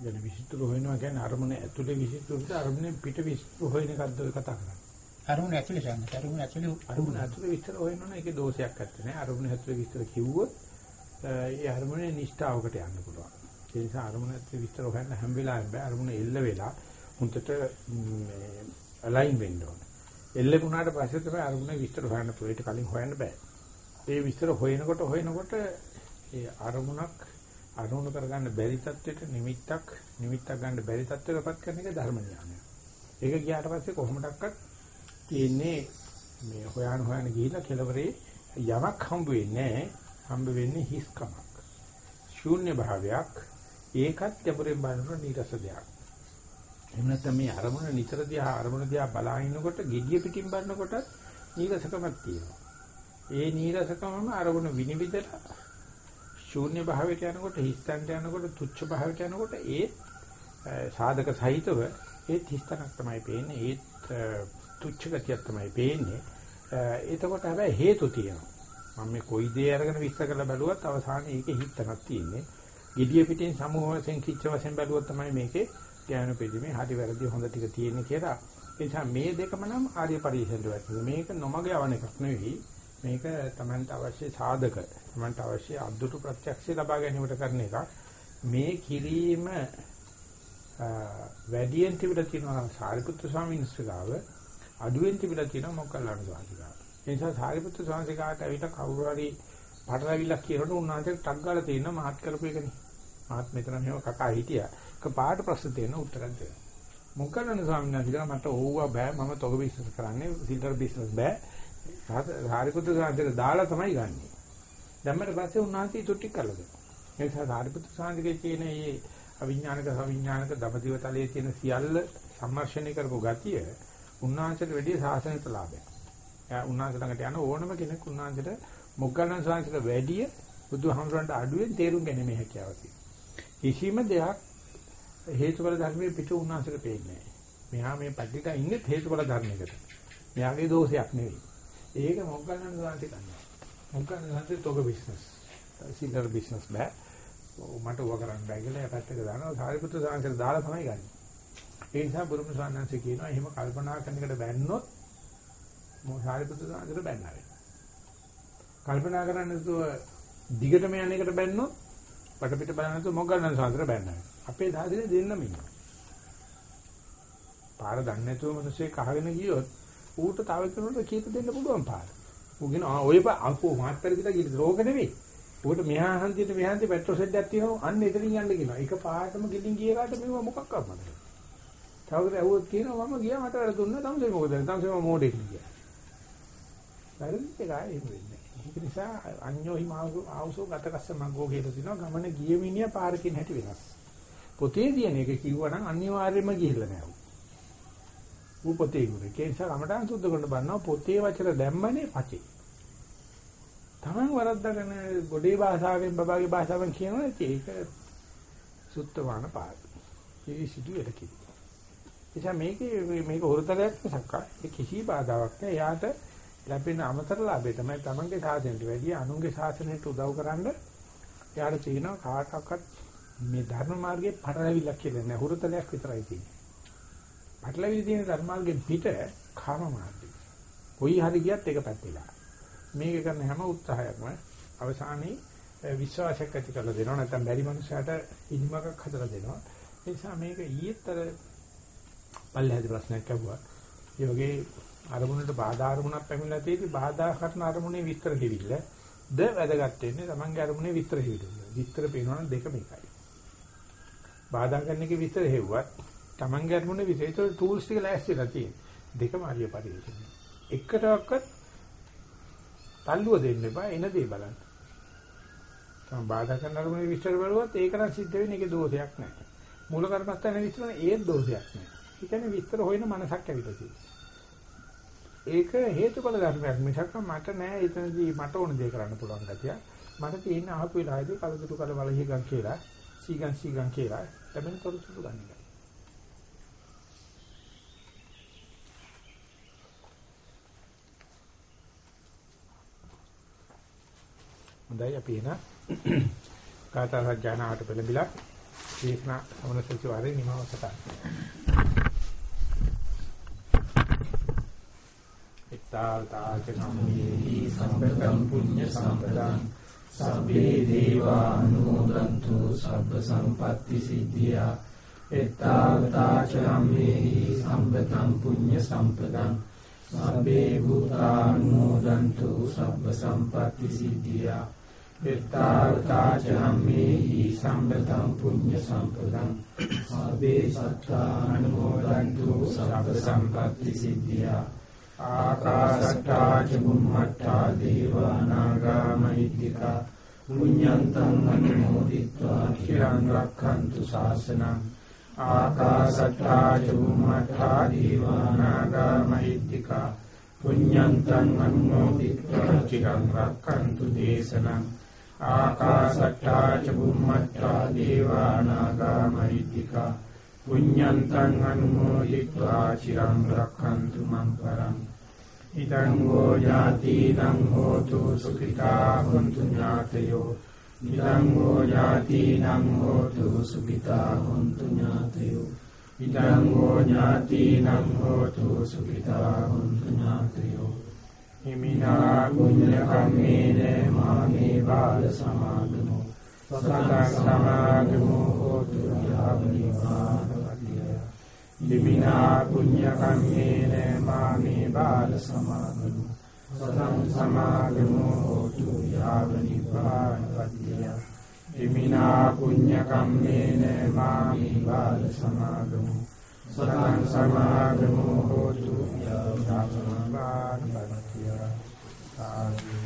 දැන් විසිතුරු හොයනවා කියන්නේ අරමුණ ඇතුලේ විසිතුරුද අරමුණෙන් පිට විසිතුරු හොයන එකක්ද කතා කරන්නේ. අරමුණ ඇතුලේ යන්නේ. අරමුණ ඇතුලේ අරමුණ ඇතුලේ විස්තර හොයනවනේ ඒකේ දෝෂයක් නැත්තේ නෑ. අරමුණ ඇතුලේ විස්තර කිව්වොත් ඒ අරමුණේ නිෂ්ඨාවකට යන්න පුළුවන්. ඒ නිසා අරමුණ ඇතුලේ විස්තර හොයන්න හැම වෙලාවෙම බෑ. අරමුණ එල්ල වෙලා හුන්ටට මේ අලයින් වෙන්න ඕන. එල්ල වුණාට පස්සේ තමයි අරමුණේ විස්තර හොයන්න පුළුවන්. ඒක කලින් හොයන්න බෑ. ඒ විස්තර හොයනකොට හොයනකොට ඒ අරමුණක් අරමුණු කරගන්න බැරි තත්ත්වයට නිමිත්තක් නිමිත්තක් ගන්න බැරි තත්ත්වයකටපත් කරන එක ධර්ම ඥානය. ඒක ගියාට පස්සේ කොහොමඩක්වත් තියෙන්නේ මේ හොයන හොයන ගිහිල්ලා කෙලවරේ යමක් හම්බ වෙන්නේ හම්බ වෙන්නේ හිස්කමක්. ශූන්‍ය භාවයක් ඒකත් ගැඹුරින් බලනකොට නීරස දෙයක්. එහෙම නැත්නම් මේ අරමුණ නිතර දිහා අරමුණ දිහා බලාගෙනකොට gediya පිටින් බලනකොට නීරසකමක් තියෙනවා. ඒ නීරසකමම අරමුණ විනිවිදලා ශූන්‍ය භාවයට යනකොට හිස්තන්ට යනකොට තුච්ඡ භාවයට යනකොට ඒ සාධක සහිතව ඒ හිස්තනක් තමයි පේන්නේ ඒත් තුච්ඡ ගතියක් තමයි පේන්නේ එතකොට හැබැයි හේතු තියෙනවා මම මේ කොයි දේ අරගෙන විස්තර කරලා බැලුවත් අවසානයේ ඒකේ හිස්තනක් තියෙන්නේ gediya පිටින් සමූහ වශයෙන් කිච්ච වශයෙන් බැලුවොත් තමයි මේකේ ඥාන පෙදීමේ හරි වැරදි හොඳ ටික තියෙන්නේ කියලා. ඒ නිසා මේ දෙකම නම් ආර්ය පරිශෙන්ද වැටෙනවා. මේක නොමග යවන එකක් නෙවෙයි. මේක Tamanට අවශ්‍ය සාධක. Tamanට අවශ්‍ය අද්දුටු ප්‍රත්‍යක්ෂය ලබා ගැනීමට කරන එක මේ කිරීම වැඩියෙන් තිබිලා තියෙනවා සාරිපුත්‍ර ස්වාමීන් වහන්සේගාව අඩුවෙන් තිබිලා තියෙනවා මොකක්ලන්න ස්වාමීන්ගාව ඒ නිසා සාරිපුත්‍ර ස්වාමීන්ගාට ඇවිල්ලා කවුරු හරි පටලවිලක් කියනකොට උන්වහන්සේ ටක් ගාලා තියෙනවා මහත් කරපු එකනේ මහත් මෙතන මෙහෙම කකා හිටියා එක පාට ප්‍රශ්න දෙන්න උත්තරයක් දෙන්න මොකක්ලන්න ස්වාමීන් වහන්සේ මට ඕවා බෑ මම තොග බිස්නස් කරන්නේ සිල්වර් බිස්නස් බෑ සාරිපුත්‍ර සාන්තිට දාලා තමයි ගන්නෙ. දැම්මට පස්සේ උන්වහන්සේ තුට්ටි කරලා දෙනවා. ඒ නිසා සාරිපුත්‍ර සාන්තිගේ තියෙන මේ අවිඥානික සවිඥානික දඹදිව තලයේ තියෙන සියල්ල සම්මර්ෂණය කරපු ගතිය උන්වහන්සේට වැඩි සාසනික ලාභයක්. එයා උන්වහන්සේ ළඟට යන ඕනම කෙනෙක් උන්වහන්සේට මොග්ගලන් සාංශික වැඩි බුදුහාමුදුරන්ට අඩුවෙන් තේරුම් ගැනීම හැකියාව තියෙනවා. කිසිම දෙයක් හේතුඵල ධර්මයේ පිට උන්වහන්සේට පේන්නේ නැහැ. මෙහා මේ පැත්තට ඉන්නේ හේතුඵල ධර්මයකට. මෙයාගේ දෝෂයක් නෙවෙයි. ඒක මොග්ගලන් සාන්ති කරනවා. මොග්ගලන් සාන්ති තොග බිස්නස්. සිල්ලර් බිස්නස් බෑ. මට ඕවා කරන්න බෑ කියලා පැත්තක දානවා. සාරිපුත්‍ර සාන්තිට දාලා තමයි ගන්නේ. ඒ නිසා බුදුම සාන්නාංශ කියනවා එහෙම කල්පනා කරන එකට බැන්නොත් මො සාරිපුත්‍ර සාන්තිට බැන්නා වෙනවා. කල්පනා කරන්නේ නැතුව දිගටම යන එකට බැන්නොත් වටපිට බලන නැතුව මොග්ගලන් සාන්තිට බැන්නා වෙනවා. අපේ සාධිනේ දෙන්නම ඉන්නවා. පාර දන්නේ නැතුව මිනිස්සේ කහගෙන ගියොත් ඌට තව කෙනෙකුට කීප දෙන්න පුළුවන් පාර. ඌ කියන ආ ඔය අංකෝ මාත්තර කියලා කියන රෝග නෙවෙයි. ඌට මෙහා හන්දියට මෙහා හන්දිය පෙට්‍රල් සෙට් එකක් තියෙනවා අන්න එතනින් යන්න කියනවා. එක පාරටම ගිලින් ගිය කාට මේව මොකක් කරන්නද? තවකට ඇහුවොත් කියනවා මම ගියා මට වැඩ දුන්නා තමයි මොකද? තමයි මම මොඩෙක් ගියා. වැරදි එකයි එහෙම වෙන්නේ. ඒක නිසා අඤ්ඤෝහි ආවසෝ ගතකස්ස මග්ගෝ කියලා දිනවා ගමන ගිය මිනිහා පාරකින් හැටි වෙනස්. පොතේ තියෙන එක කිව්වනම් අනිවාර්යයෙන්ම ගිහිල්ලා නෑ. ඌ පොතේ ඉන්නේ. ඒ නිසා කමඨාන් සුද්ධ කරන බන්නවා පොතේ වචන දැම්මනේ පචේ. Taman වරද්දාගෙන ගොඩේ භාෂාවෙන් බබාගේ භාෂාවෙන් කියනවා ඒක සුත්තවාන පාඩ. ඒ සිදු වෙලකි. එනිසා මේකේ මේක හොරතරයක් මිසක් ඒ කිසි බාධාවක් නෑ. එයාට ලැබෙන අමතර ලාභය තමයි Tamanගේ සාසනයට වැඩිය අනුන්ගේ සාසනයට උදව් කරන්න එයාට තියෙනවා කාටවත් මේ ධර්ම මාර්ගයේ පටලැවිල්ලක් කියලා නෑ. හොරතරයක් විතරයි තියෙන්නේ. පටලවිලි තියෙන ධර්මාර්ගෙන් පිට කාම මාර්ගය. කොයි හරි ගියත් ඒක පැත්තේලා. මේක කරන හැම උත්සාහයක්ම අවසානයේ විශ්වාසයක් ඇති කරලා දෙනවා නැත්නම් බැරි මනුස්සයට ඉනිමකක් හදලා දෙනවා. ඒ නිසා මේක ඊයේතර පල්ලෙහාදී ප්‍රශ්නයක් අහුවා. ඒ වගේ අරමුණට බාධා අරමුණක් පැමිණලා තියෙදි බාධා කරන අරමුණේ විස්තර දෙවිල්ල ද වැදගත් වෙන්නේ තමන්ගේ අරමුණේ විස්තර දෙවිල්ල. විස්තර පේනවනම් දෙකම එකයි. බාධා කරන එකේ විස්තර හෙව්වත් Tamange අරමුණේ විශේෂ ටූල්ස් ටික ලෑස්තිලා තියෙන. දෙකම හරිය පරිශීලනය. එකටවත් තල්ලුව දෙන්න එපා එන දේ බලන්න. තම බාධා කරන අරමුණේ විස්තර බලුවත් ඒක නම් සිද්ධ වෙන්නේ ඒකේ දෝෂයක් නැහැ. මූල කර්මස්ථාන විස්තර ඒත් දෝෂයක් නැහැ. ඒ කියන්නේ විස්තර හොයන මනසක් ඇවිල්ලා තියෙනවා. ඒක හේතුඵල ධර්මයක් මිසක් මට නෑ එතනදී මට ඕන දේ කරන්න පුළුවන් ගැතිය. මට තියෙන අහපු වෙලාවේදී කලදුරු කල බලහිගම් කියලා සීගන් සීගන් කියලා ලැබෙන තොරතුරු ගන්න එකයි. හොඳයි අපි එන කාථා සජ්ජානාවට පෙළඹිලා දේශනා සමන සතිವಾರේ නිමවසට. ඉත්තාවතාච සම්මේහි සම්පතං පුඤ්ඤ සම්පතං සබ්බේ දේවා අනුමෝදන්තු සබ්බ සම්පatti සිද්ධියා එත්තාවතාච සම්මේහි සම්පතං පුඤ්ඤ සම්පතං සබ්බේ භූතානුමෝදන්තු සබ්බ සම්පatti සිද්ධියා එත්තාවතාච සම්මේහි සම්පතං පුඤ්ඤ සම්පතං සබ්බේ සත්තානුමෝදන්තු සබ්බ සම්පatti සිද්ධියා ආකාශට්ටා චුම්මට්ටා දේවානාගා මහිද්దికා පුඤ්ඤන්තං අනුමෝදිත්වා චිරං රක්ඛන්තු ශාසනං ආකාශට්ටා චුම්මට්ටා දේවානාගා මහිද්దికා පුඤ්ඤන්තං අනුමෝදිත්වා චිරං රක්ඛන්තු දේශනං ආකාශට්ටා චුම්මට්ටා දේවානාගා මහිද්దికා පුඤ්ඤන්තං අනුමෝදිත්වා චිරං රක්ඛන්තු මං පරං ඉදං හෝ ඥාතිනං හෝතු සුඛිතා හොන්තු ඥාතයෝ ඉදං හෝ ඥාතිනං හෝතු සුඛිතා හොන්තු ඥාතයෝ ඉදං හෝ ඥාතිනං හෝතු සුඛිතා හොන්තු ඥාතයෝ හිමිනා පුඤ්ඤ කම්මේන මාමේ බාල සමාගමෝ සතං සමාගමෝ හෝතු යාවනිවා දිමිනා පුඤ්ඤ කම්මේන මාමේ බාල සමාගමු සතං සමාගමෝ හෝතු යාව නිපාතතිය දිමිනා පුඤ්ඤ කම්මේන මාමේ බාල සමාගමු සතං සමාගමෝ හෝතු යාව නිපාතතිය සාදු